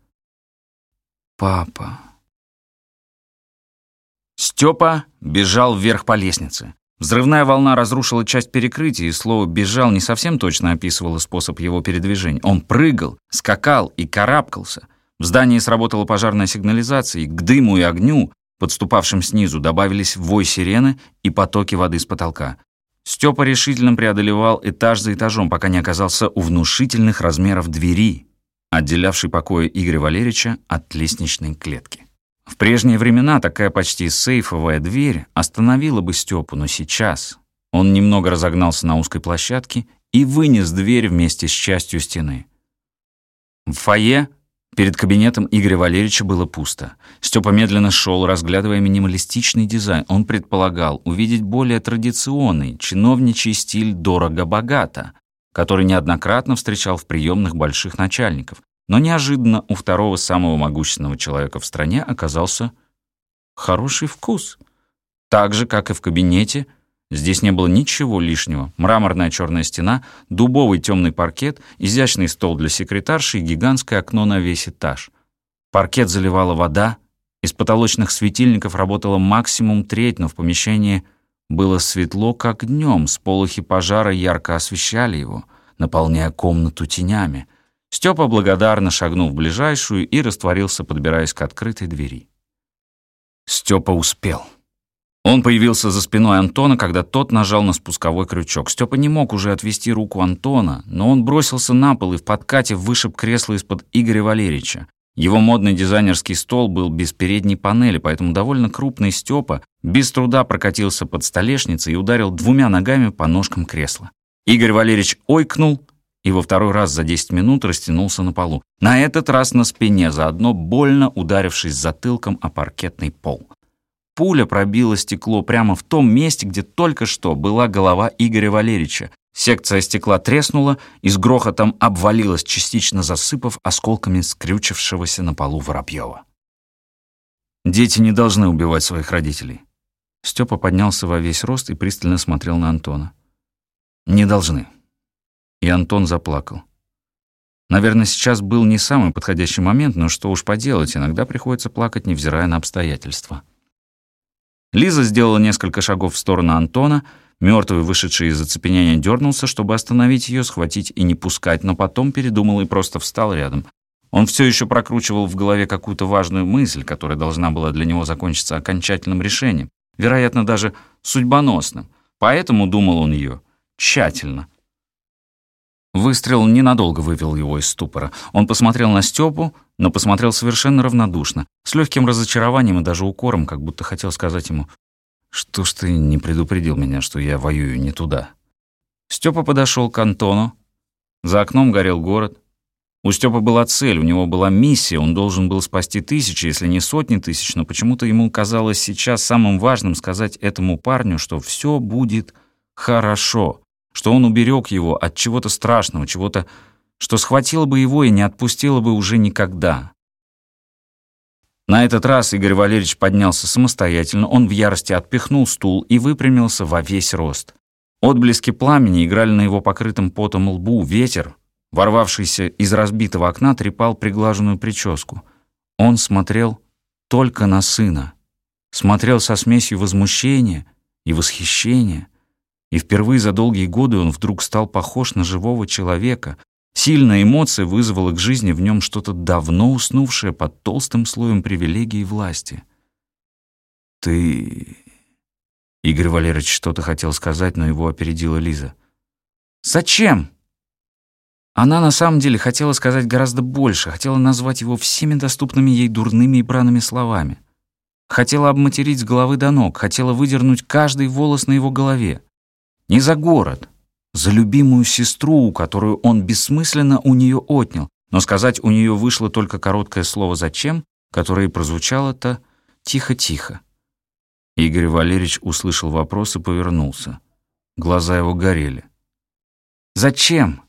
«Папа...» Степа бежал вверх по лестнице. Взрывная волна разрушила часть перекрытия, и слово «бежал» не совсем точно описывало способ его передвижения. Он прыгал, скакал и карабкался. В здании сработала пожарная сигнализация, и к дыму и огню подступавшим снизу, добавились вой сирены и потоки воды с потолка. Степа решительно преодолевал этаж за этажом, пока не оказался у внушительных размеров двери, отделявшей покои Игоря Валерьевича от лестничной клетки. В прежние времена такая почти сейфовая дверь остановила бы Степу, но сейчас он немного разогнался на узкой площадке и вынес дверь вместе с частью стены. В фойе Перед кабинетом Игоря Валерьевича было пусто. Степа медленно шел, разглядывая минималистичный дизайн. Он предполагал увидеть более традиционный, чиновничий стиль «дорого-богато», который неоднократно встречал в приемных больших начальников. Но неожиданно у второго самого могущественного человека в стране оказался хороший вкус. Так же, как и в кабинете – Здесь не было ничего лишнего. Мраморная черная стена, дубовый темный паркет, изящный стол для секретарши и гигантское окно на весь этаж. Паркет заливала вода, из потолочных светильников работала максимум треть, но в помещении было светло, как днем, сполохи пожара ярко освещали его, наполняя комнату тенями. Степа благодарно шагнул в ближайшую и растворился, подбираясь к открытой двери. Степа успел. Он появился за спиной Антона, когда тот нажал на спусковой крючок. Степа не мог уже отвести руку Антона, но он бросился на пол и в подкате вышиб кресло из-под Игоря Валерьевича. Его модный дизайнерский стол был без передней панели, поэтому довольно крупный Степа без труда прокатился под столешницей и ударил двумя ногами по ножкам кресла. Игорь Валерьевич ойкнул и во второй раз за 10 минут растянулся на полу. На этот раз на спине, заодно больно ударившись затылком о паркетный пол. Пуля пробила стекло прямо в том месте, где только что была голова Игоря Валерьевича. Секция стекла треснула и с грохотом обвалилась, частично засыпав осколками скрючившегося на полу Воробьева. Дети не должны убивать своих родителей. Степа поднялся во весь рост и пристально смотрел на Антона. Не должны. И Антон заплакал. Наверное, сейчас был не самый подходящий момент, но что уж поделать, иногда приходится плакать, невзирая на обстоятельства. Лиза сделала несколько шагов в сторону Антона. Мертвый, вышедший из оцепенения, дернулся, чтобы остановить ее, схватить и не пускать, но потом передумал и просто встал рядом. Он все еще прокручивал в голове какую-то важную мысль, которая должна была для него закончиться окончательным решением, вероятно, даже судьбоносным. Поэтому думал он ее тщательно. Выстрел ненадолго вывел его из ступора. Он посмотрел на Степу, но посмотрел совершенно равнодушно, с легким разочарованием и даже укором, как будто хотел сказать ему, «Что ж ты не предупредил меня, что я воюю не туда?» Степа подошел к Антону. За окном горел город. У Степы была цель, у него была миссия, он должен был спасти тысячи, если не сотни тысяч, но почему-то ему казалось сейчас самым важным сказать этому парню, что все будет хорошо, что он уберег его от чего-то страшного, чего-то что схватила бы его и не отпустила бы уже никогда. На этот раз Игорь Валерьевич поднялся самостоятельно, он в ярости отпихнул стул и выпрямился во весь рост. Отблески пламени играли на его покрытом потом лбу, ветер, ворвавшийся из разбитого окна, трепал приглаженную прическу. Он смотрел только на сына. Смотрел со смесью возмущения и восхищения. И впервые за долгие годы он вдруг стал похож на живого человека, Сильная эмоция вызвала к жизни в нем что-то давно уснувшее под толстым слоем привилегий и власти. «Ты...» Игорь Валерьевич что-то хотел сказать, но его опередила Лиза. «Зачем?» Она на самом деле хотела сказать гораздо больше, хотела назвать его всеми доступными ей дурными и бранными словами. Хотела обматерить с головы до ног, хотела выдернуть каждый волос на его голове. Не за город, за любимую сестру, которую он бессмысленно у нее отнял, но сказать у нее вышло только короткое слово «зачем», которое прозвучало-то тихо-тихо. Игорь Валерьевич услышал вопрос и повернулся. Глаза его горели. «Зачем?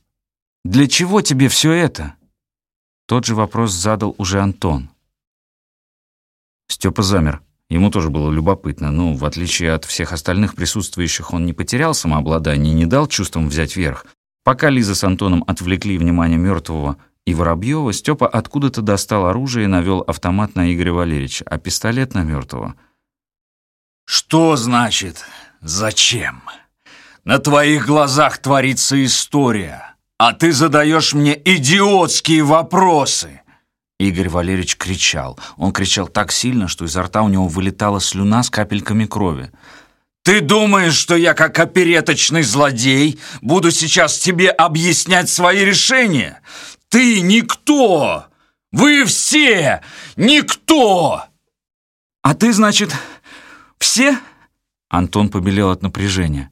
Для чего тебе все это?» Тот же вопрос задал уже Антон. Степа замер. Ему тоже было любопытно, но, в отличие от всех остальных присутствующих, он не потерял самообладание не дал чувствам взять верх. Пока Лиза с Антоном отвлекли внимание мертвого и Воробьева, Степа откуда-то достал оружие и навел автомат на Игоря Валерьевича, а пистолет на мертвого. «Что значит «зачем»? На твоих глазах творится история, а ты задаешь мне идиотские вопросы!» Игорь Валерьевич кричал. Он кричал так сильно, что изо рта у него вылетала слюна с капельками крови. «Ты думаешь, что я, как опереточный злодей, буду сейчас тебе объяснять свои решения? Ты никто! Вы все никто!» «А ты, значит, все?» Антон побелел от напряжения.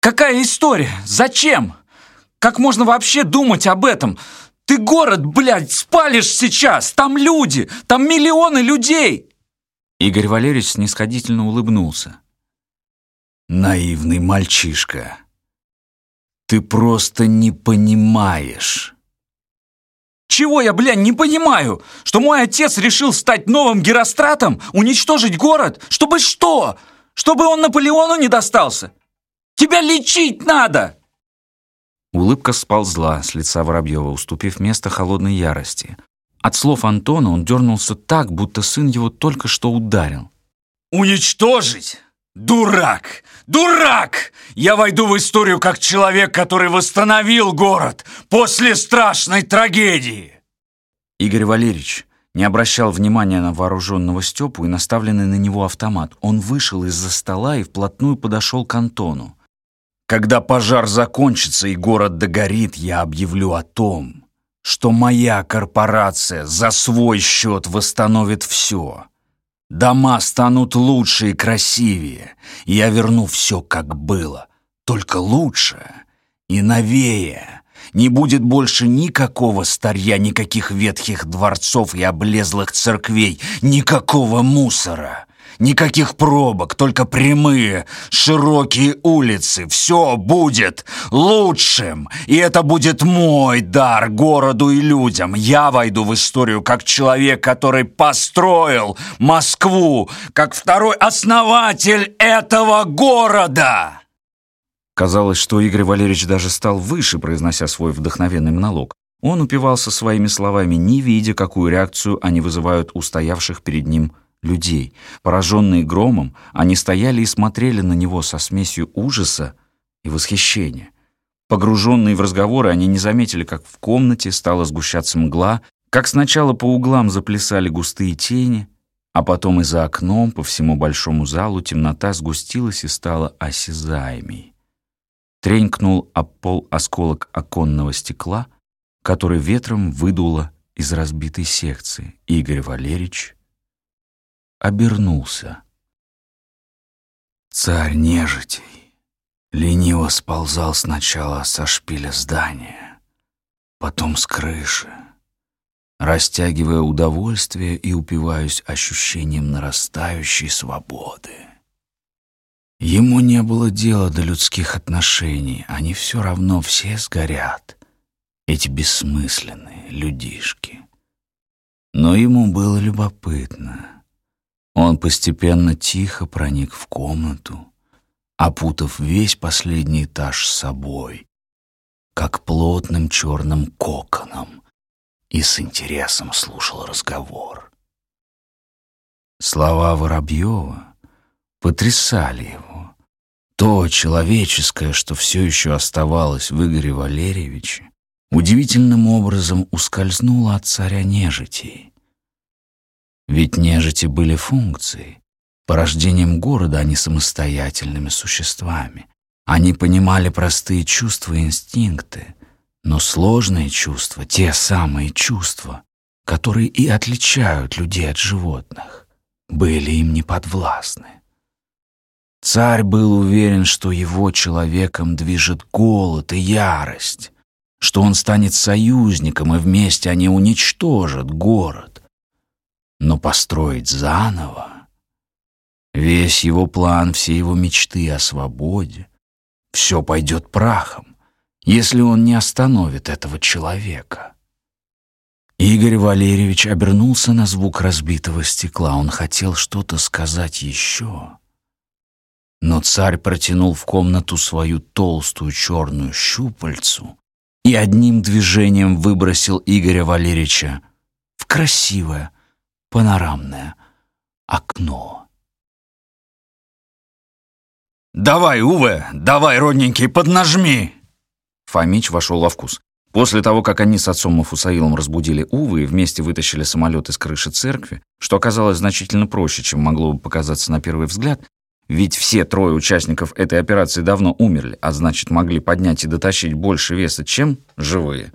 «Какая история? Зачем? Как можно вообще думать об этом? Ты город, блядь, спалишь сейчас! Там люди! Там миллионы людей!» Игорь Валерьевич снисходительно улыбнулся. «Наивный мальчишка, ты просто не понимаешь». «Чего я, блядь, не понимаю? Что мой отец решил стать новым Геростратом, уничтожить город? Чтобы что? Чтобы он Наполеону не достался? Тебя лечить надо!» Улыбка сползла с лица Воробьева, уступив место холодной ярости. От слов Антона он дернулся так, будто сын его только что ударил. «Уничтожить? Дурак! Дурак! Я войду в историю как человек, который восстановил город после страшной трагедии!» Игорь Валерьевич не обращал внимания на вооруженного Степу и наставленный на него автомат. Он вышел из-за стола и вплотную подошел к Антону. Когда пожар закончится и город догорит, я объявлю о том, что моя корпорация за свой счет восстановит все. Дома станут лучше и красивее, я верну все, как было, только лучше и новее. Не будет больше никакого старья, никаких ветхих дворцов и облезлых церквей, никакого мусора. Никаких пробок, только прямые, широкие улицы. Все будет лучшим. И это будет мой дар городу и людям. Я войду в историю как человек, который построил Москву, как второй основатель этого города. Казалось, что Игорь Валерьевич даже стал выше, произнося свой вдохновенный монолог. Он упивался своими словами, не видя, какую реакцию они вызывают у стоявших перед ним людей. Пораженные громом, они стояли и смотрели на него со смесью ужаса и восхищения. Погруженные в разговоры, они не заметили, как в комнате стала сгущаться мгла, как сначала по углам заплясали густые тени, а потом и за окном по всему большому залу темнота сгустилась и стала осязаемой. Тренькнул об пол осколок оконного стекла, который ветром выдуло из разбитой секции. Игорь Валерьевич обернулся. Царь нежитей лениво сползал сначала со шпиля здания, потом с крыши, растягивая удовольствие и упиваясь ощущением нарастающей свободы. Ему не было дела до людских отношений, они все равно все сгорят. эти бессмысленные людишки. Но ему было любопытно. Он постепенно тихо проник в комнату, опутав весь последний этаж собой, как плотным черным коконом, и с интересом слушал разговор. Слова Воробьева потрясали его. То человеческое, что все еще оставалось в Игоре Валерьевиче, удивительным образом ускользнуло от царя нежити. Ведь нежити были функцией, порождением города, не самостоятельными существами. Они понимали простые чувства и инстинкты, но сложные чувства, те самые чувства, которые и отличают людей от животных, были им не подвластны. Царь был уверен, что его человеком движет голод и ярость, что он станет союзником, и вместе они уничтожат город. Но построить заново весь его план, все его мечты о свободе, все пойдет прахом, если он не остановит этого человека. Игорь Валерьевич обернулся на звук разбитого стекла. Он хотел что-то сказать еще. Но царь протянул в комнату свою толстую черную щупальцу и одним движением выбросил Игоря Валерьевича в красивое панорамное окно. «Давай, Уве, давай, родненький, поднажми!» Фомич вошел во вкус. После того, как они с отцом Мафусаилом разбудили Увы и вместе вытащили самолет из крыши церкви, что оказалось значительно проще, чем могло бы показаться на первый взгляд, ведь все трое участников этой операции давно умерли, а значит, могли поднять и дотащить больше веса, чем живые.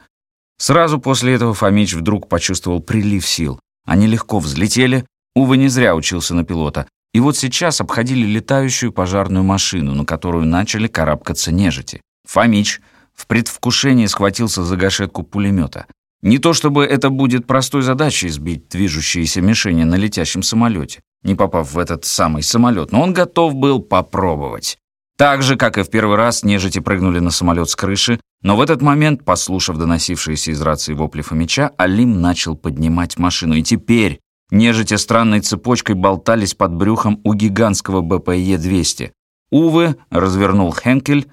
Сразу после этого Фомич вдруг почувствовал прилив сил. Они легко взлетели, Увы не зря учился на пилота, и вот сейчас обходили летающую пожарную машину, на которую начали карабкаться нежити. Фомич в предвкушении схватился за гашетку пулемета. Не то чтобы это будет простой задачей сбить движущиеся мишени на летящем самолете, не попав в этот самый самолет, но он готов был попробовать. Так же, как и в первый раз, нежити прыгнули на самолет с крыши, но в этот момент, послушав доносившиеся из рации вопли Фомича, Алим начал поднимать машину. И теперь Нежити странной цепочкой болтались под брюхом у гигантского БПЕ-200. Увы развернул Хенкель,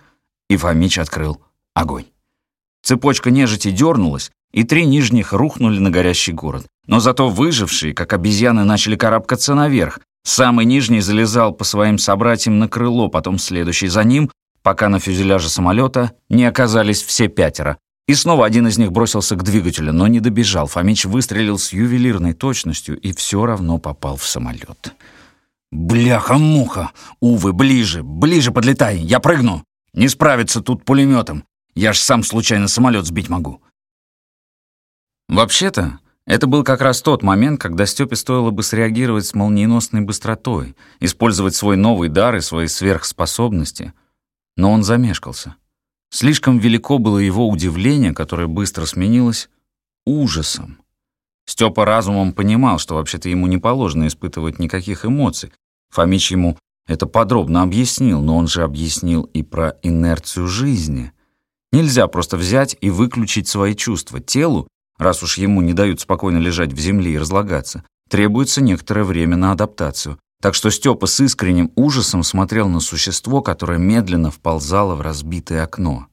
и Фомич открыл огонь. Цепочка нежити дернулась, и три нижних рухнули на горящий город. Но зато выжившие, как обезьяны, начали карабкаться наверх. Самый нижний залезал по своим собратьям на крыло, потом следующий за ним, пока на фюзеляже самолета не оказались все пятеро. И снова один из них бросился к двигателю, но не добежал. Фомич выстрелил с ювелирной точностью и все равно попал в самолет. «Бляха-муха! Увы, ближе, ближе подлетай! Я прыгну! Не справиться тут пулеметом! Я ж сам случайно самолет сбить могу!» Вообще-то, это был как раз тот момент, когда Степе стоило бы среагировать с молниеносной быстротой, использовать свой новый дар и свои сверхспособности. Но он замешкался. Слишком велико было его удивление, которое быстро сменилось ужасом. Степа разумом понимал, что вообще-то ему не положено испытывать никаких эмоций. Фомич ему это подробно объяснил, но он же объяснил и про инерцию жизни. Нельзя просто взять и выключить свои чувства. Телу, раз уж ему не дают спокойно лежать в земле и разлагаться, требуется некоторое время на адаптацию. Так что Степа с искренним ужасом смотрел на существо, которое медленно вползало в разбитое окно.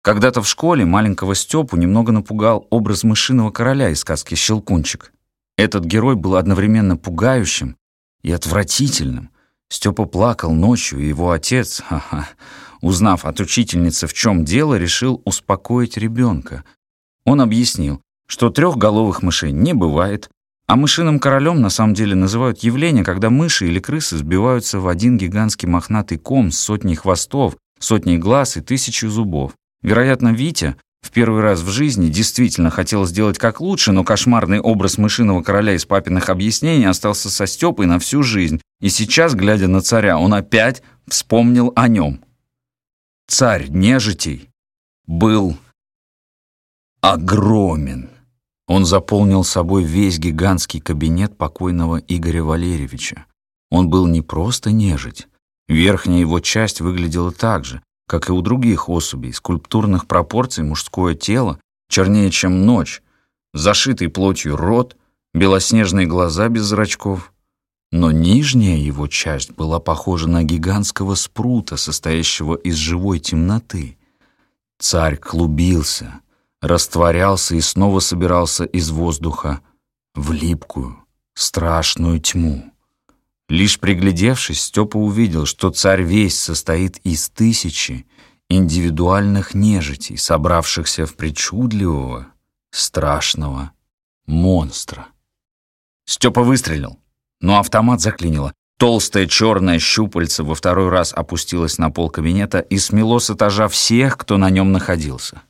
Когда-то в школе маленького Степу немного напугал образ мышиного короля из сказки «Щелкунчик». Этот герой был одновременно пугающим и отвратительным. Степа плакал ночью, и его отец, ха-ха, узнав от учительницы, в чем дело, решил успокоить ребенка. Он объяснил, что трехголовых мышей не бывает, а мышиным королем на самом деле называют явление, когда мыши или крысы сбиваются в один гигантский мохнатый ком с сотней хвостов, сотней глаз и тысячей зубов. Вероятно, Витя в первый раз в жизни действительно хотел сделать как лучше, но кошмарный образ мышиного короля из папиных объяснений остался со Степой на всю жизнь. И сейчас, глядя на царя, он опять вспомнил о нем. Царь нежитей был огромен. Он заполнил собой весь гигантский кабинет покойного Игоря Валерьевича. Он был не просто нежить. Верхняя его часть выглядела так же, Как и у других особей, скульптурных пропорций мужское тело чернее, чем ночь, зашитый плотью рот, белоснежные глаза без зрачков. Но нижняя его часть была похожа на гигантского спрута, состоящего из живой темноты. Царь клубился, растворялся и снова собирался из воздуха в липкую, страшную тьму. Лишь приглядевшись, Степа увидел, что царь весь состоит из тысячи индивидуальных нежитей, собравшихся в причудливого, страшного монстра. Степа выстрелил, но автомат заклинило. Толстое черное щупальце во второй раз опустилось на пол кабинета и смело с этажа всех, кто на нем находился.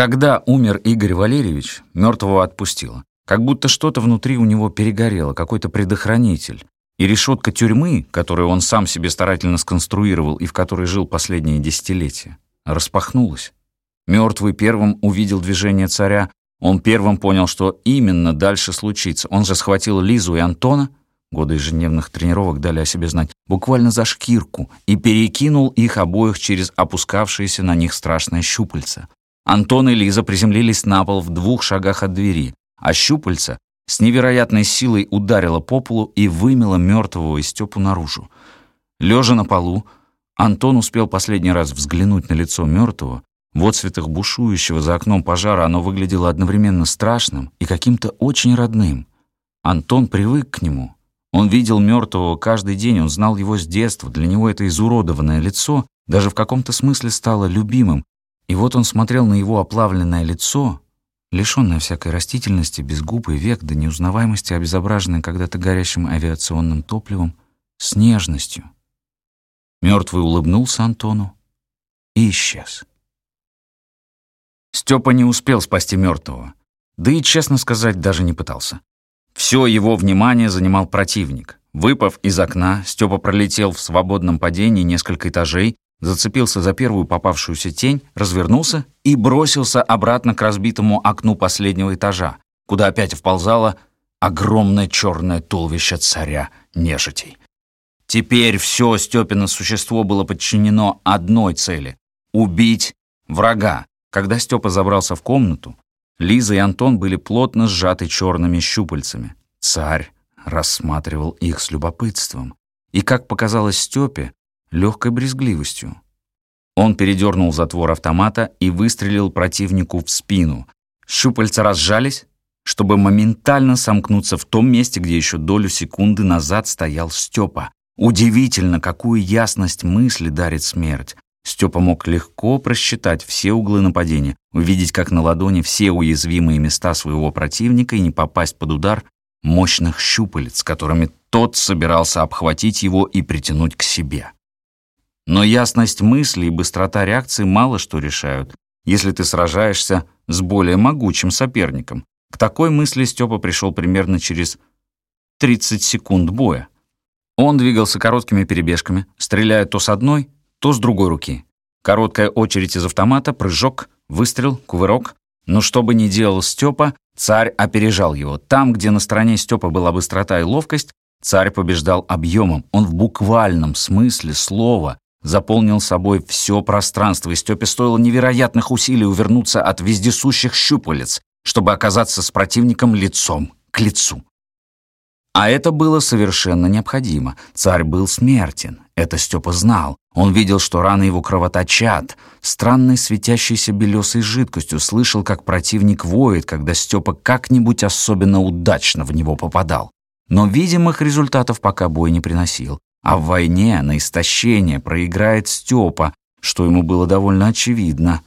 Когда умер Игорь Валерьевич, мертвого отпустило. Как будто что-то внутри у него перегорело, какой-то предохранитель. И решетка тюрьмы, которую он сам себе старательно сконструировал и в которой жил последние десятилетия, распахнулась. Мертвый первым увидел движение царя, он первым понял, что именно дальше случится. Он же схватил Лизу и Антона, годы ежедневных тренировок дали о себе знать, буквально за шкирку и перекинул их обоих через опускавшиеся на них страшное щупальце. Антон и Лиза приземлились на пол в двух шагах от двери а щупальца с невероятной силой ударило по полу и вымело мертвого из Степу наружу. Лежа на полу, Антон успел последний раз взглянуть на лицо мертвого. В отцветах бушующего за окном пожара оно выглядело одновременно страшным и каким-то очень родным. Антон привык к нему. Он видел мертвого каждый день, он знал его с детства. Для него это изуродованное лицо даже в каком-то смысле стало любимым. И вот он смотрел на его оплавленное лицо, лишённая всякой растительности, без губ и век, до неузнаваемости обезображенная когда-то горящим авиационным топливом, с нежностью. Мертвый улыбнулся Антону и исчез. Степа не успел спасти мертвого, да и, честно сказать, даже не пытался. Все его внимание занимал противник. Выпав из окна, Степа пролетел в свободном падении несколько этажей зацепился за первую попавшуюся тень, развернулся и бросился обратно к разбитому окну последнего этажа, куда опять вползало огромное черное туловище царя нежитей. Теперь все Степино существо было подчинено одной цели — убить врага. Когда Степа забрался в комнату, Лиза и Антон были плотно сжаты черными щупальцами. Царь рассматривал их с любопытством. И, как показалось Степе, легкой брезгливостью. Он передернул затвор автомата и выстрелил противнику в спину. Щупальца разжались, чтобы моментально сомкнуться в том месте, где еще долю секунды назад стоял Степа. Удивительно, какую ясность мысли дарит смерть. Степа мог легко просчитать все углы нападения, увидеть, как на ладони все уязвимые места своего противника и не попасть под удар мощных щупалец, которыми тот собирался обхватить его и притянуть к себе. Но ясность мысли и быстрота реакции мало что решают, если ты сражаешься с более могучим соперником. К такой мысли Степа пришел примерно через 30 секунд боя. Он двигался короткими перебежками, стреляя то с одной, то с другой руки. Короткая очередь из автомата, прыжок, выстрел, кувырок. Но что бы ни делал Степа, царь опережал его. Там, где на стороне Степа была быстрота и ловкость, царь побеждал объемом. Он в буквальном смысле слова заполнил собой все пространство, и Степе стоило невероятных усилий увернуться от вездесущих щупалец, чтобы оказаться с противником лицом к лицу. А это было совершенно необходимо. Царь был смертен. Это Степа знал. Он видел, что раны его кровоточат. Странной светящейся белесой жидкостью слышал, как противник воет, когда Степа как-нибудь особенно удачно в него попадал. Но видимых результатов пока бой не приносил. А в войне на истощение проиграет Степа, что ему было довольно очевидно.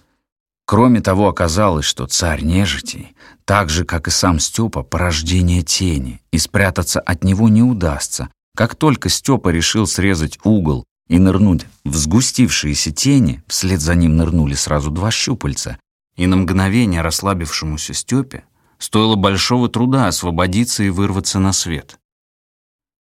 Кроме того, оказалось, что царь нежити, так же, как и сам Степа, порождение тени, и спрятаться от него не удастся. Как только Степа решил срезать угол и нырнуть в сгустившиеся тени, вслед за ним нырнули сразу два щупальца, и на мгновение расслабившемуся Степе стоило большого труда освободиться и вырваться на свет.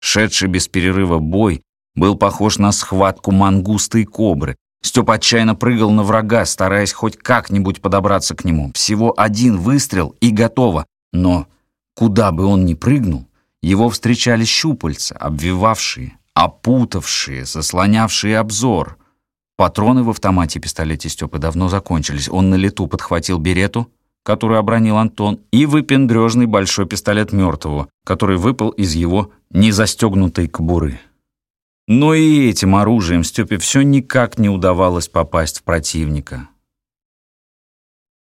Шедший без перерыва бой был похож на схватку мангуста и кобры. Степ отчаянно прыгал на врага, стараясь хоть как-нибудь подобраться к нему. Всего один выстрел и готово. Но куда бы он ни прыгнул, его встречали щупальца, обвивавшие, опутавшие, заслонявшие обзор. Патроны в автомате пистолете Степы давно закончились. Он на лету подхватил берету, которую обронил Антон, и выпендрежный большой пистолет мертвого, который выпал из его незастегнутой кобуры. Но и этим оружием Степе все никак не удавалось попасть в противника.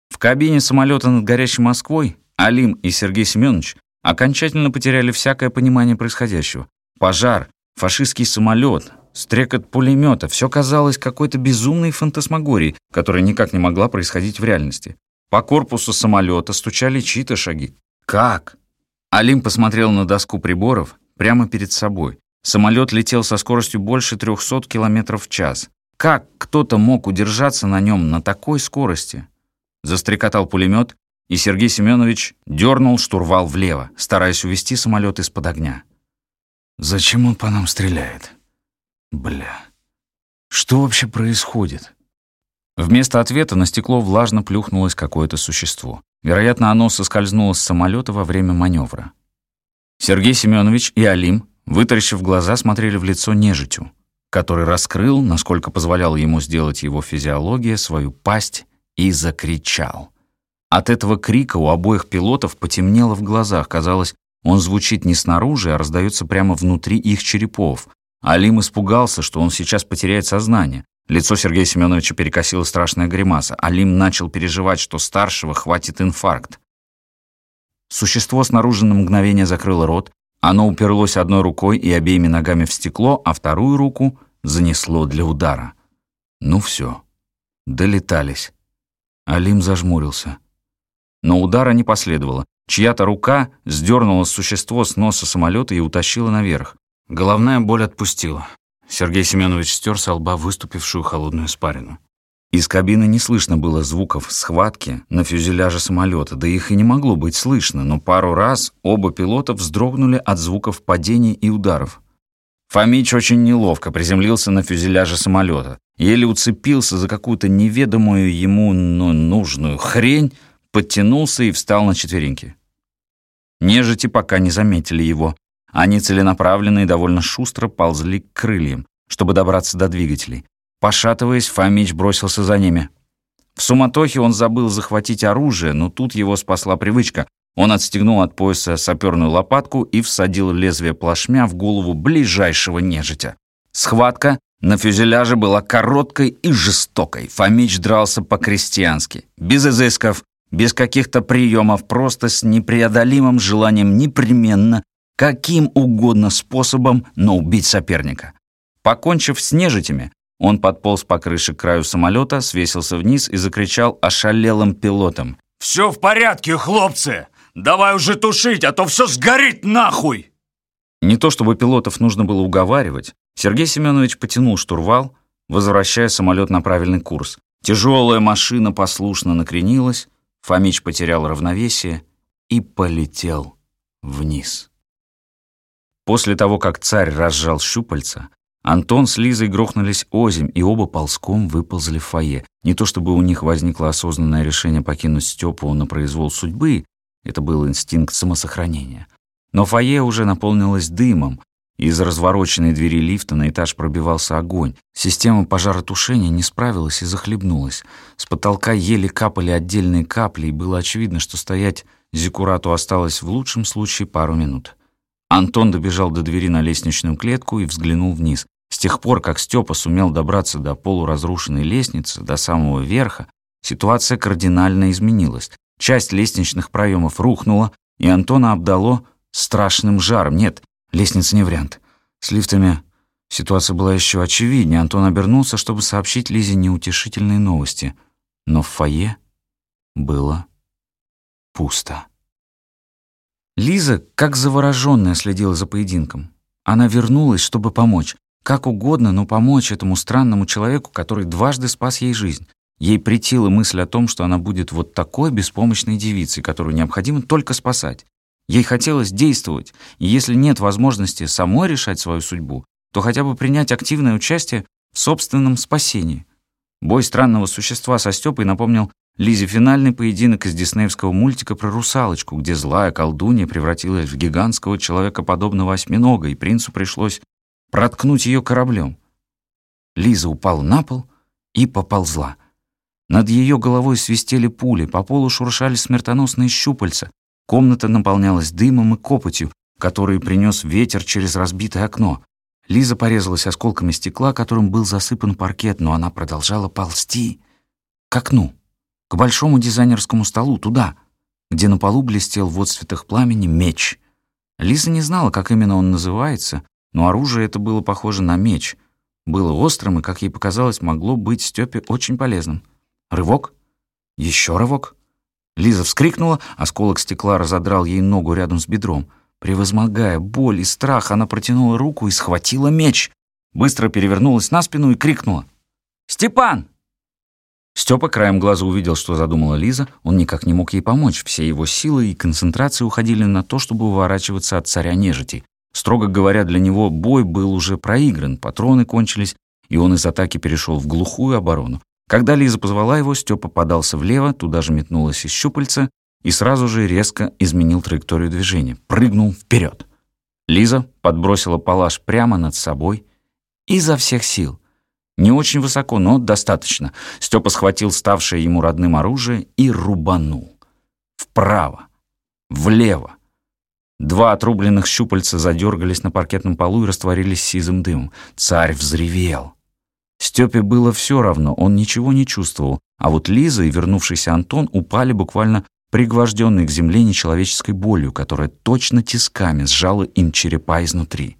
В кабине самолета над горящей Москвой Алим и Сергей Семенович окончательно потеряли всякое понимание происходящего. Пожар, фашистский самолет, стрекот пулемета — все казалось какой-то безумной фантасмагорией, которая никак не могла происходить в реальности. По корпусу самолета стучали чьи-то шаги. Как? Алим посмотрел на доску приборов прямо перед собой. Самолет летел со скоростью больше 300 км в час. Как кто-то мог удержаться на нем на такой скорости? Застрекотал пулемет, и Сергей Семенович дернул штурвал влево, стараясь увести самолет из-под огня. «Зачем он по нам стреляет? Бля, что вообще происходит?» Вместо ответа на стекло влажно плюхнулось какое-то существо. Вероятно, оно соскользнуло с самолета во время маневра. Сергей Семенович и Алим, вытаращив глаза, смотрели в лицо нежитю, который раскрыл, насколько позволяла ему сделать его физиология, свою пасть и закричал. От этого крика у обоих пилотов потемнело в глазах. Казалось, он звучит не снаружи, а раздается прямо внутри их черепов. Алим испугался, что он сейчас потеряет сознание. Лицо Сергея Семеновича перекосило страшная гримаса. Алим начал переживать, что старшего хватит инфаркт. Существо снаружи на мгновение закрыло рот. Оно уперлось одной рукой и обеими ногами в стекло, а вторую руку занесло для удара. Ну все, долетались. Алим зажмурился. Но удара не последовало. Чья-то рука сдернула существо с носа самолета и утащила наверх. Головная боль отпустила. Сергей Семенович стер со лба выступившую холодную спарину. Из кабины не слышно было звуков схватки на фюзеляже самолета, да их и не могло быть слышно, но пару раз оба пилота вздрогнули от звуков падений и ударов. Фомич очень неловко приземлился на фюзеляже самолета, еле уцепился за какую-то неведомую ему, но нужную хрень, подтянулся и встал на четвереньки. Нежити пока не заметили его, они целенаправленно и довольно шустро ползли к крыльям, чтобы добраться до двигателей. Пошатываясь, Фомич бросился за ними. В суматохе он забыл захватить оружие, но тут его спасла привычка. Он отстегнул от пояса саперную лопатку и всадил лезвие плашмя в голову ближайшего нежитя. Схватка на фюзеляже была короткой и жестокой. Фомич дрался по-крестьянски, без изысков, без каких-то приемов, просто с непреодолимым желанием непременно каким угодно способом, но убить соперника. Покончив с нежитями, он подполз по крыше к краю самолета, свесился вниз и закричал ошалелым пилотом. «Все в порядке, хлопцы! Давай уже тушить, а то все сгорит нахуй!» Не то чтобы пилотов нужно было уговаривать, Сергей Семенович потянул штурвал, возвращая самолет на правильный курс. Тяжелая машина послушно накренилась, Фомич потерял равновесие и полетел вниз. После того, как царь разжал щупальца, Антон с Лизой грохнулись озимь, и оба ползком выползли в фойе. Не то чтобы у них возникло осознанное решение покинуть Степу на произвол судьбы, это был инстинкт самосохранения. Но фойе уже наполнилось дымом, из развороченной двери лифта на этаж пробивался огонь. Система пожаротушения не справилась и захлебнулась. С потолка еле капали отдельные капли, и было очевидно, что стоять Зикурату осталось в лучшем случае пару минут. Антон добежал до двери на лестничную клетку и взглянул вниз. С тех пор, как Степа сумел добраться до полуразрушенной лестницы, до самого верха, ситуация кардинально изменилась. Часть лестничных проемов рухнула, и Антона обдало страшным жаром. Нет, лестница не вариант. С лифтами ситуация была еще очевиднее. Антон обернулся, чтобы сообщить Лизе неутешительные новости. Но в фойе было пусто. Лиза, как завороженная, следила за поединком. Она вернулась, чтобы помочь. Как угодно, но помочь этому странному человеку, который дважды спас ей жизнь. Ей претила мысль о том, что она будет вот такой беспомощной девицей, которую необходимо только спасать. Ей хотелось действовать, и если нет возможности самой решать свою судьбу, то хотя бы принять активное участие в собственном спасении. Бой странного существа со Стёпой напомнил Лизе финальный поединок из диснеевского мультика про русалочку, где злая колдунья превратилась в гигантского человекоподобного осьминога, и принцу пришлось проткнуть ее кораблем. Лиза упала на пол и поползла. Над ее головой свистели пули, по полу шуршали смертоносные щупальца. Комната наполнялась дымом и копотью, которые принес ветер через разбитое окно. Лиза порезалась осколками стекла, которым был засыпан паркет, но она продолжала ползти к окну, к большому дизайнерскому столу, туда, где на полу блестел в отцветах пламени меч. Лиза не знала, как именно он называется, но оружие это было похоже на меч. Было острым и, как ей показалось, могло быть Стёпе очень полезным. Рывок. Еще рывок. Лиза вскрикнула, осколок стекла разодрал ей ногу рядом с бедром. Превозмогая боль и страх, она протянула руку и схватила меч. Быстро перевернулась на спину и крикнула. «Степан!» Степа краем глаза увидел, что задумала Лиза. Он никак не мог ей помочь. Все его силы и концентрация уходили на то, чтобы уворачиваться от царя нежити. Строго говоря, для него бой был уже проигран, патроны кончились, и он из атаки перешел в глухую оборону. Когда Лиза позвала его, Степа подался влево, туда же метнулась из щупальца и сразу же резко изменил траекторию движения, прыгнул вперед. Лиза подбросила палаш прямо над собой изо всех сил. Не очень высоко, но достаточно. Степа схватил ставшее ему родным оружие и рубанул. Вправо, влево. Два отрубленных щупальца задергались на паркетном полу и растворились сизым дымом. Царь взревел. Степе было все равно, он ничего не чувствовал, а вот Лиза и вернувшийся Антон упали буквально пригвожденные к земле нечеловеческой болью, которая точно тисками сжала им черепа изнутри.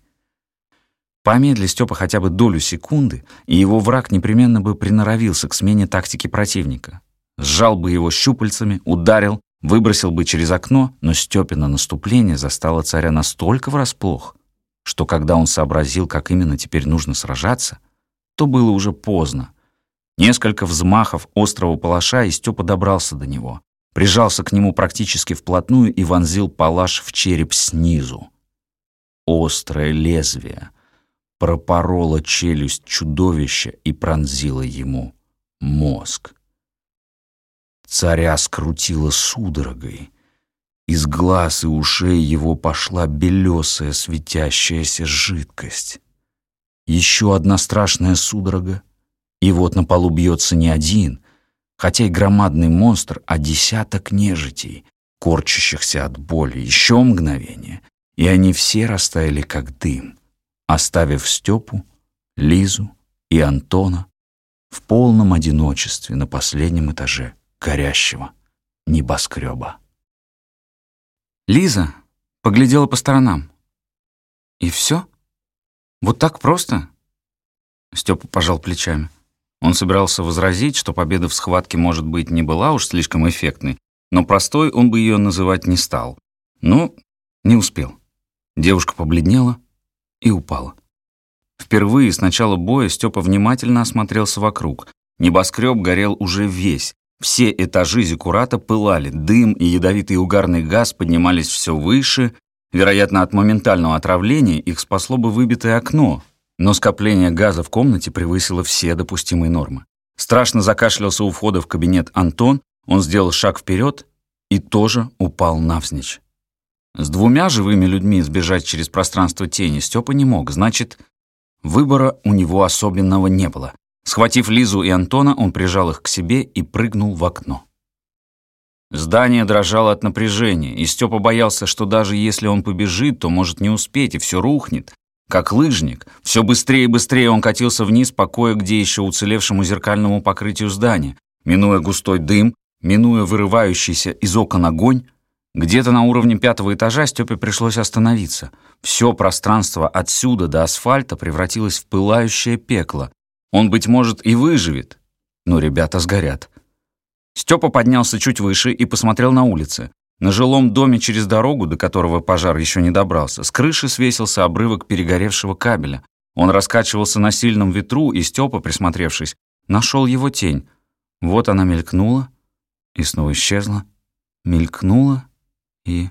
Помедли Степа хотя бы долю секунды, и его враг непременно бы приноровился к смене тактики противника. Сжал бы его щупальцами, ударил, выбросил бы через окно, но Степина наступление застало царя настолько врасплох, что когда он сообразил, как именно теперь нужно сражаться — то было уже поздно. Несколько взмахов острого палаша, и Степа добрался до него. Прижался к нему практически вплотную и вонзил палаш в череп снизу. Острое лезвие пропороло челюсть чудовища и пронзило ему мозг. Царя скрутило судорогой. Из глаз и ушей его пошла белесая светящаяся жидкость. Еще одна страшная судорога. И вот на полу бьется не один, хотя и громадный монстр, а десяток нежитей, корчащихся от боли. Еще мгновение, и они все растаяли, как дым, оставив Степу, Лизу и Антона в полном одиночестве на последнем этаже горящего небоскреба. Лиза поглядела по сторонам. И все? Вот так просто?» Степа пожал плечами. Он собирался возразить, что победа в схватке, может быть, не была уж слишком эффектной, но простой он бы ее называть не стал. Но не успел. Девушка побледнела и упала. Впервые с начала боя Степа внимательно осмотрелся вокруг. Небоскреб горел уже весь. Все этажи зиккурата пылали, дым и ядовитый угарный газ поднимались все выше Вероятно, от моментального отравления их спасло бы выбитое окно, но скопление газа в комнате превысило все допустимые нормы. Страшно закашлялся у входа в кабинет Антон, он сделал шаг вперед и тоже упал навзничь. С двумя живыми людьми сбежать через пространство тени Степа не мог, значит, выбора у него особенного не было. Схватив Лизу и Антона, он прижал их к себе и прыгнул в окно. Здание дрожало от напряжения, и Степа боялся, что даже если он побежит, то может не успеть, и все рухнет. Как лыжник, все быстрее и быстрее он катился вниз по кое-где еще уцелевшему зеркальному покрытию здания, минуя густой дым, минуя вырывающийся из окон огонь. Где-то на уровне пятого этажа Степе пришлось остановиться. Все пространство отсюда до асфальта превратилось в пылающее пекло. Он, быть может, и выживет, но ребята сгорят. Степа поднялся чуть выше и посмотрел на улицы. На жилом доме через дорогу, до которого пожар еще не добрался, с крыши свесился обрывок перегоревшего кабеля. Он раскачивался на сильном ветру, и Степа, присмотревшись, нашел его тень. Вот она мелькнула и снова исчезла. Мелькнула и...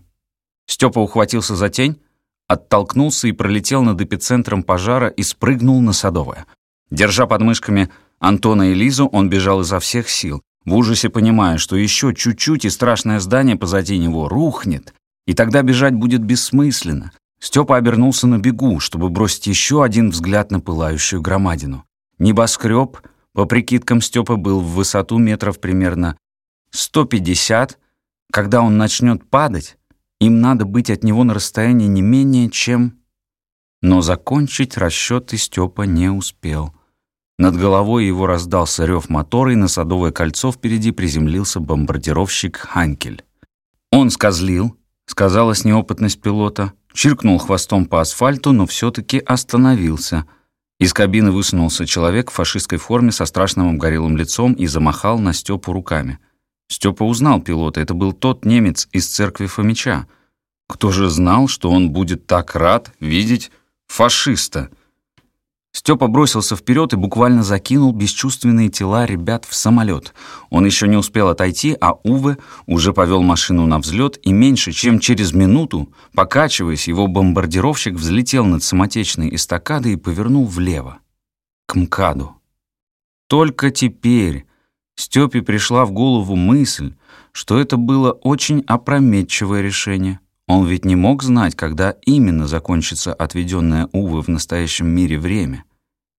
Степа ухватился за тень, оттолкнулся и пролетел над эпицентром пожара и спрыгнул на Садовое. Держа под мышками Антона и Лизу, он бежал изо всех сил в ужасе понимая, что еще чуть-чуть и страшное здание позади него рухнет, и тогда бежать будет бессмысленно. Степа обернулся на бегу, чтобы бросить еще один взгляд на пылающую громадину. Небоскреб по прикидкам Степы, был в высоту метров примерно 150. Когда он начнет падать, им надо быть от него на расстоянии не менее чем... Но закончить расчеты Степа не успел. Над головой его раздался рев мотора, и на Садовое кольцо впереди приземлился бомбардировщик «Ханкель». Он скозлил, сказалась неопытность пилота, чиркнул хвостом по асфальту, но все-таки остановился. Из кабины высунулся человек в фашистской форме со страшным обгорелым лицом и замахал на Степу руками. Степа узнал пилота, это был тот немец из церкви Фомича. Кто же знал, что он будет так рад видеть фашиста? Степа бросился вперед и буквально закинул бесчувственные тела ребят в самолет. Он еще не успел отойти, а Уве уже повел машину на взлет, и меньше чем через минуту, покачиваясь, его бомбардировщик взлетел над самотечной эстакадой и повернул влево, к МКАДу. Только теперь Степе пришла в голову мысль, что это было очень опрометчивое решение — он ведь не мог знать, когда именно закончится отведенное Увы в настоящем мире время.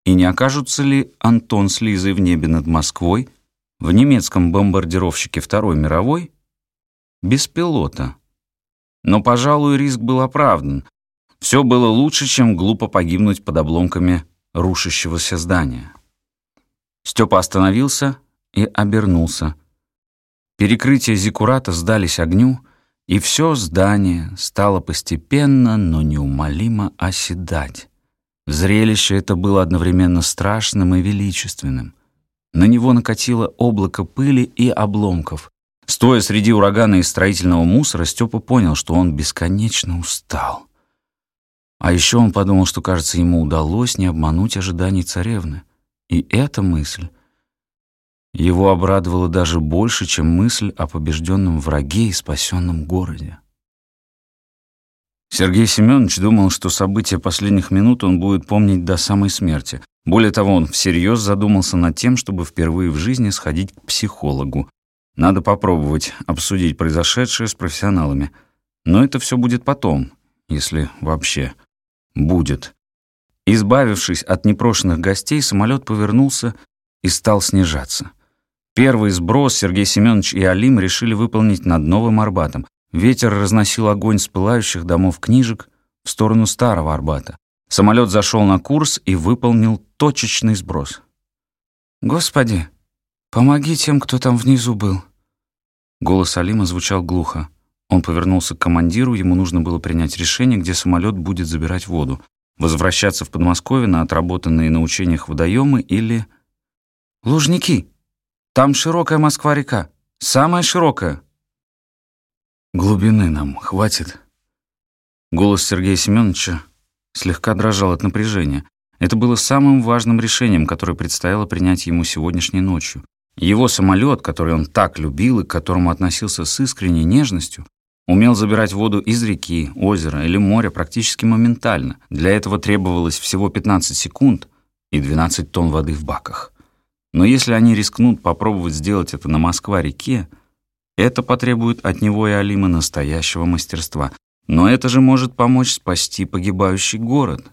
И не окажутся ли Антон с Лизой в небе над Москвой, в немецком бомбардировщике Второй мировой, без пилота. Но, пожалуй, риск был оправдан. Все было лучше, чем глупо погибнуть под обломками рушащегося здания. Степа остановился и обернулся. Перекрытия Зиккурата сдались огню, и все здание стало постепенно, но неумолимо оседать. Зрелище это было одновременно страшным и величественным. На него накатило облако пыли и обломков. Стоя среди урагана и строительного мусора, Степа понял, что он бесконечно устал. А еще он подумал, что, кажется, ему удалось не обмануть ожиданий царевны. И эта мысль его обрадовало даже больше, чем мысль о побежденном враге и спасенном городе. Сергей Семенович думал, что события последних минут он будет помнить до самой смерти. Более того, он всерьез задумался над тем, чтобы впервые в жизни сходить к психологу. Надо попробовать обсудить произошедшее с профессионалами. Но это все будет потом, если вообще будет. Избавившись от непрошенных гостей, самолет повернулся и стал снижаться. Первый сброс Сергей Семенович и Алим решили выполнить над Новым Арбатом. Ветер разносил огонь с пылающих домов книжек в сторону Старого Арбата. Самолет зашел на курс и выполнил точечный сброс. «Господи, помоги тем, кто там внизу был». Голос Алима звучал глухо. Он повернулся к командиру, ему нужно было принять решение, где самолет будет забирать воду. Возвращаться в Подмосковье на отработанные на учениях водоемы или... «Лужники!» Там широкая Москва-река. Самая широкая. Глубины нам хватит. Голос Сергея Семеновича слегка дрожал от напряжения. Это было самым важным решением, которое предстояло принять ему сегодняшней ночью. Его самолет, который он так любил и к которому относился с искренней нежностью, умел забирать воду из реки, озера или моря практически моментально. Для этого требовалось всего 15 секунд и 12 тонн воды в баках. Но если они рискнут попробовать сделать это на Москва-реке, это потребует от него и Алима настоящего мастерства. Но это же может помочь спасти погибающий город.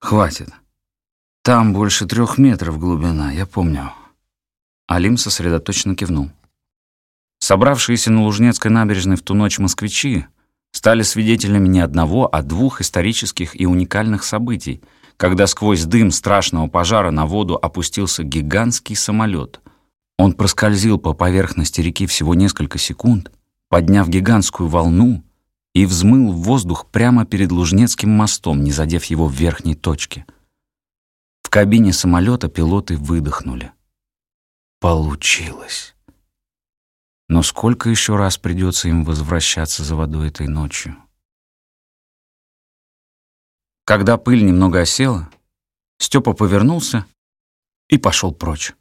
Хватит. Там больше трех метров глубина, я помню. Алим сосредоточенно кивнул. Собравшиеся на Лужнецкой набережной в ту ночь москвичи стали свидетелями не одного, а двух исторических и уникальных событий — когда сквозь дым страшного пожара на воду опустился гигантский самолет. Он проскользил по поверхности реки всего несколько секунд, подняв гигантскую волну и взмыл в воздух прямо перед Лужнецким мостом, не задев его в верхней точке. В кабине самолета пилоты выдохнули. Получилось. Но сколько еще раз придется им возвращаться за водой этой ночью? Когда пыль немного осела, Степа повернулся и пошел прочь.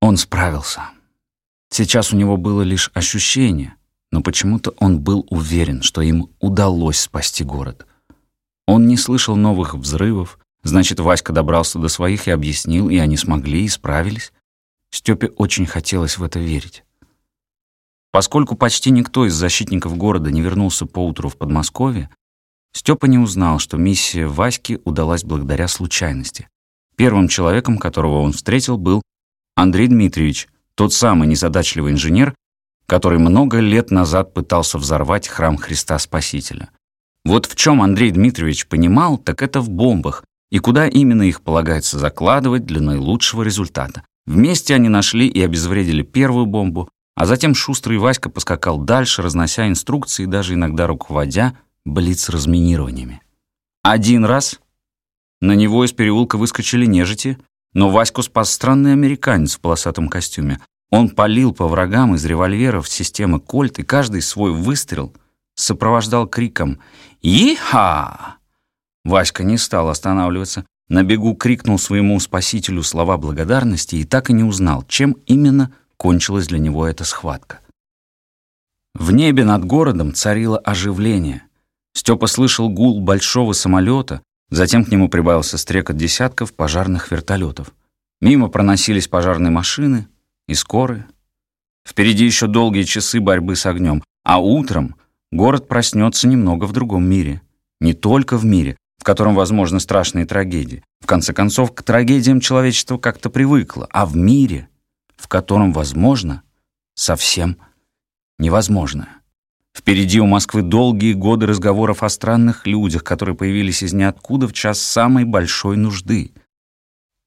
Он справился. Сейчас у него было лишь ощущение, но почему-то он был уверен, что им удалось спасти город. Он не слышал новых взрывов, значит, Васька добрался до своих и объяснил, и они смогли и справились. Степе очень хотелось в это верить. Поскольку почти никто из защитников города не вернулся поутру в Подмосковье, Степа не узнал, что миссия Васьки удалась благодаря случайности. Первым человеком, которого он встретил, был Андрей Дмитриевич, тот самый незадачливый инженер, который много лет назад пытался взорвать храм Христа Спасителя. Вот в чем Андрей Дмитриевич понимал, так это в бомбах, и куда именно их полагается закладывать для наилучшего результата. Вместе они нашли и обезвредили первую бомбу, а затем шустрый Васька поскакал дальше, разнося инструкции и даже иногда руководя блиц-разминированиями. Один раз на него из переулка выскочили нежити, но Ваську спас странный американец в полосатом костюме. Он палил по врагам из револьверов системы «Кольт», и каждый свой выстрел сопровождал криком «Иха!». Васька не стал останавливаться. На бегу крикнул своему спасителю слова благодарности и так и не узнал, чем именно кончилась для него эта схватка. В небе над городом царило оживление. Степа слышал гул большого самолета, затем к нему прибавился стрекот десятков пожарных вертолетов. Мимо проносились пожарные машины и скорые. Впереди еще долгие часы борьбы с огнем, а утром город проснется немного в другом мире. Не только в мире, в котором возможны страшные трагедии. В конце концов, к трагедиям человечество как-то привыкло, а в мире, в котором возможно совсем невозможное. Впереди у Москвы долгие годы разговоров о странных людях, которые появились из ниоткуда в час самой большой нужды.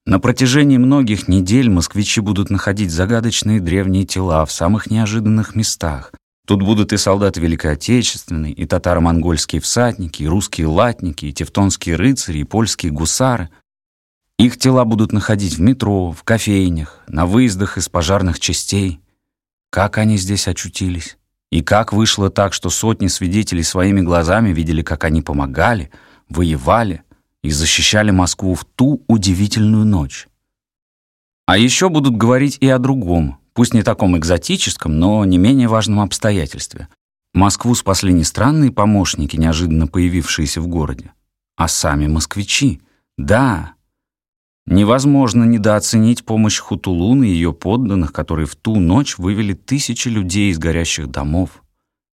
На протяжении многих недель москвичи будут находить загадочные древние тела в самых неожиданных местах, Тут будут и солдаты Великой Отечественной, и татаро-монгольские всадники, и русские латники, и тевтонские рыцари, и польские гусары. Их тела будут находить в метро, в кофейнях, на выездах из пожарных частей. Как они здесь очутились? И как вышло так, что сотни свидетелей своими глазами видели, как они помогали, воевали и защищали Москву в ту удивительную ночь? А еще будут говорить и о другом, пусть не таком экзотическом, но не менее важном обстоятельстве. Москву спасли не странные помощники, неожиданно появившиеся в городе, а сами москвичи. Да, невозможно недооценить помощь Хутулун и ее подданных, которые в ту ночь вывели тысячи людей из горящих домов.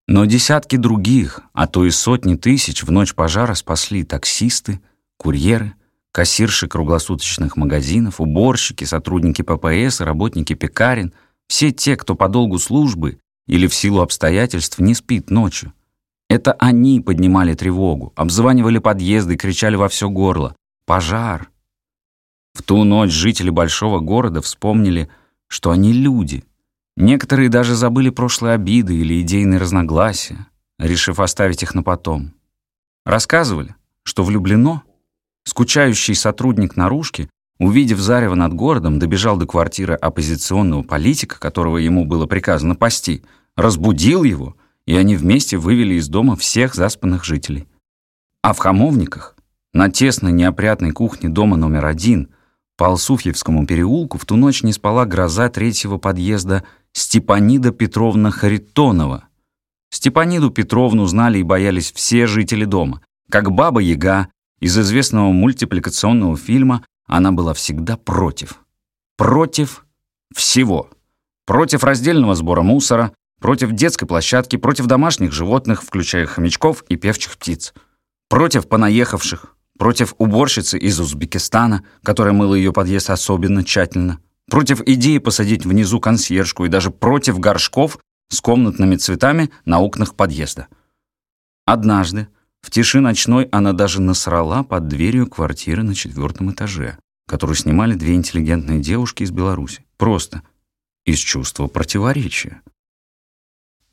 Но десятки других, а то и сотни тысяч в ночь пожара спасли таксисты, курьеры, кассирши круглосуточных магазинов, уборщики, сотрудники ППС, работники пекарен — все те, кто по долгу службы или в силу обстоятельств не спит ночью. Это они поднимали тревогу, обзванивали подъезды, кричали во все горло «Пожар!». В ту ночь жители большого города вспомнили, что они люди. Некоторые даже забыли прошлые обиды или идейные разногласия, решив оставить их на потом. Рассказывали, что влюблено, скучающий сотрудник наружки Увидев зарево над городом, добежал до квартиры оппозиционного политика, которого ему было приказано пасти, разбудил его, и они вместе вывели из дома всех заспанных жителей. А в Хамовниках, на тесной неопрятной кухне дома номер один, по Алсуфьевскому переулку в ту ночь не спала гроза третьего подъезда Степанида Петровна Харитонова. Степаниду Петровну знали и боялись все жители дома, как Баба-Яга из известного мультипликационного фильма она была всегда против. Против всего. Против раздельного сбора мусора, против детской площадки, против домашних животных, включая хомячков и певчих птиц. Против понаехавших, против уборщицы из Узбекистана, которая мыла ее подъезд особенно тщательно, против идеи посадить внизу консьержку и даже против горшков с комнатными цветами на окнах подъезда. Однажды, в тиши ночной она даже насрала под дверью квартиры на четвертом этаже, которую снимали две интеллигентные девушки из Беларуси. Просто из чувства противоречия.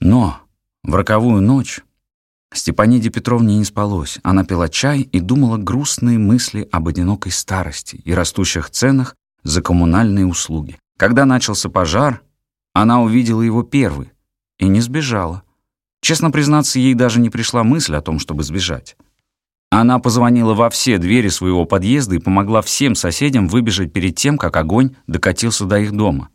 Но в роковую ночь Степаниде Петровне не спалось. Она пила чай и думала грустные мысли об одинокой старости и растущих ценах за коммунальные услуги. Когда начался пожар, она увидела его первый и не сбежала. Честно признаться, ей даже не пришла мысль о том, чтобы сбежать. Она позвонила во все двери своего подъезда и помогла всем соседям выбежать перед тем, как огонь докатился до их дома.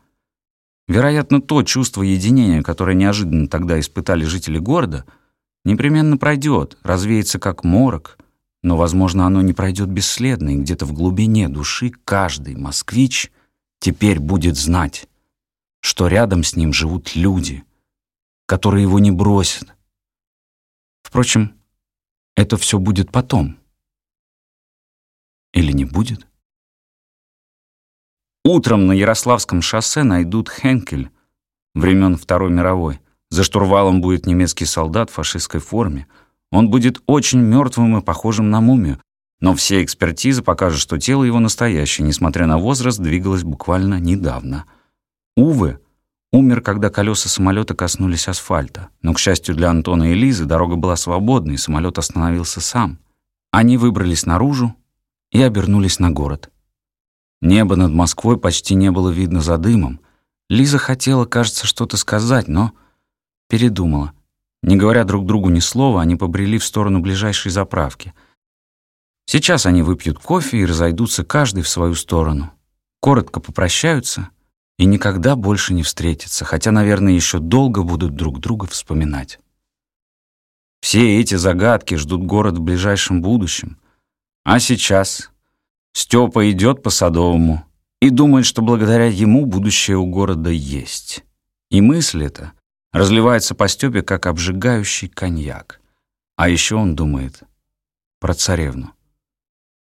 Вероятно, то чувство единения, которое неожиданно тогда испытали жители города, непременно пройдет, развеется как морок, но, возможно, оно не пройдет бесследно, и где-то в глубине души каждый москвич теперь будет знать, что рядом с ним живут люди — которые его не бросят. Впрочем, это все будет потом. Или не будет? Утром на Ярославском шоссе найдут Хенкель времен Второй мировой. За штурвалом будет немецкий солдат в фашистской форме. Он будет очень мертвым и похожим на мумию, но все экспертизы покажут, что тело его настоящее, несмотря на возраст, двигалось буквально недавно. Увы, умер, когда колеса самолета коснулись асфальта. Но, к счастью для Антона и Лизы, дорога была свободной, и самолет остановился сам. Они выбрались наружу и обернулись на город. Небо над Москвой почти не было видно за дымом. Лиза хотела, кажется, что-то сказать, но передумала. Не говоря друг другу ни слова, они побрели в сторону ближайшей заправки. Сейчас они выпьют кофе и разойдутся каждый в свою сторону. Коротко попрощаются и никогда больше не встретятся, хотя, наверное, еще долго будут друг друга вспоминать. Все эти загадки ждут город в ближайшем будущем. А сейчас Степа идет по Садовому и думает, что благодаря ему будущее у города есть. И мысль эта разливается по Степе, как обжигающий коньяк. А еще он думает про царевну.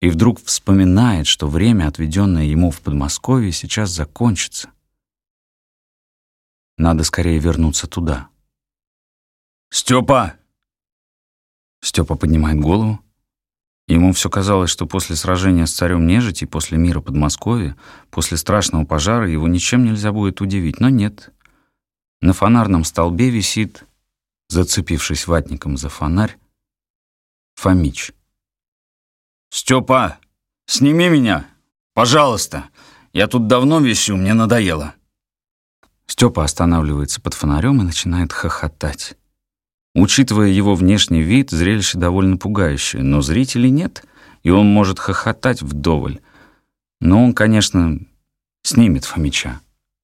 И вдруг вспоминает, что время, отведенное ему в Подмосковье, сейчас закончится. Надо скорее вернуться туда. «Степа!» Степа поднимает голову, Ему все казалось, что после сражения с царем нежити, после мира Подмосковья, после страшного пожара его ничем нельзя будет удивить. Но нет. На фонарном столбе висит, зацепившись ватником за фонарь, Фомич. «Степа, сними меня, пожалуйста. Я тут давно висю, мне надоело». Степа останавливается под фонарем и начинает хохотать. Учитывая его внешний вид, зрелище довольно пугающее, но зрителей нет, и он может хохотать вдоволь. Но он, конечно, снимет Фомича.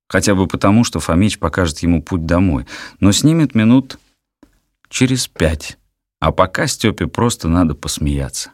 Хотя бы потому, что Фомич покажет ему путь домой, но снимет минут через пять. А пока Степе просто надо посмеяться.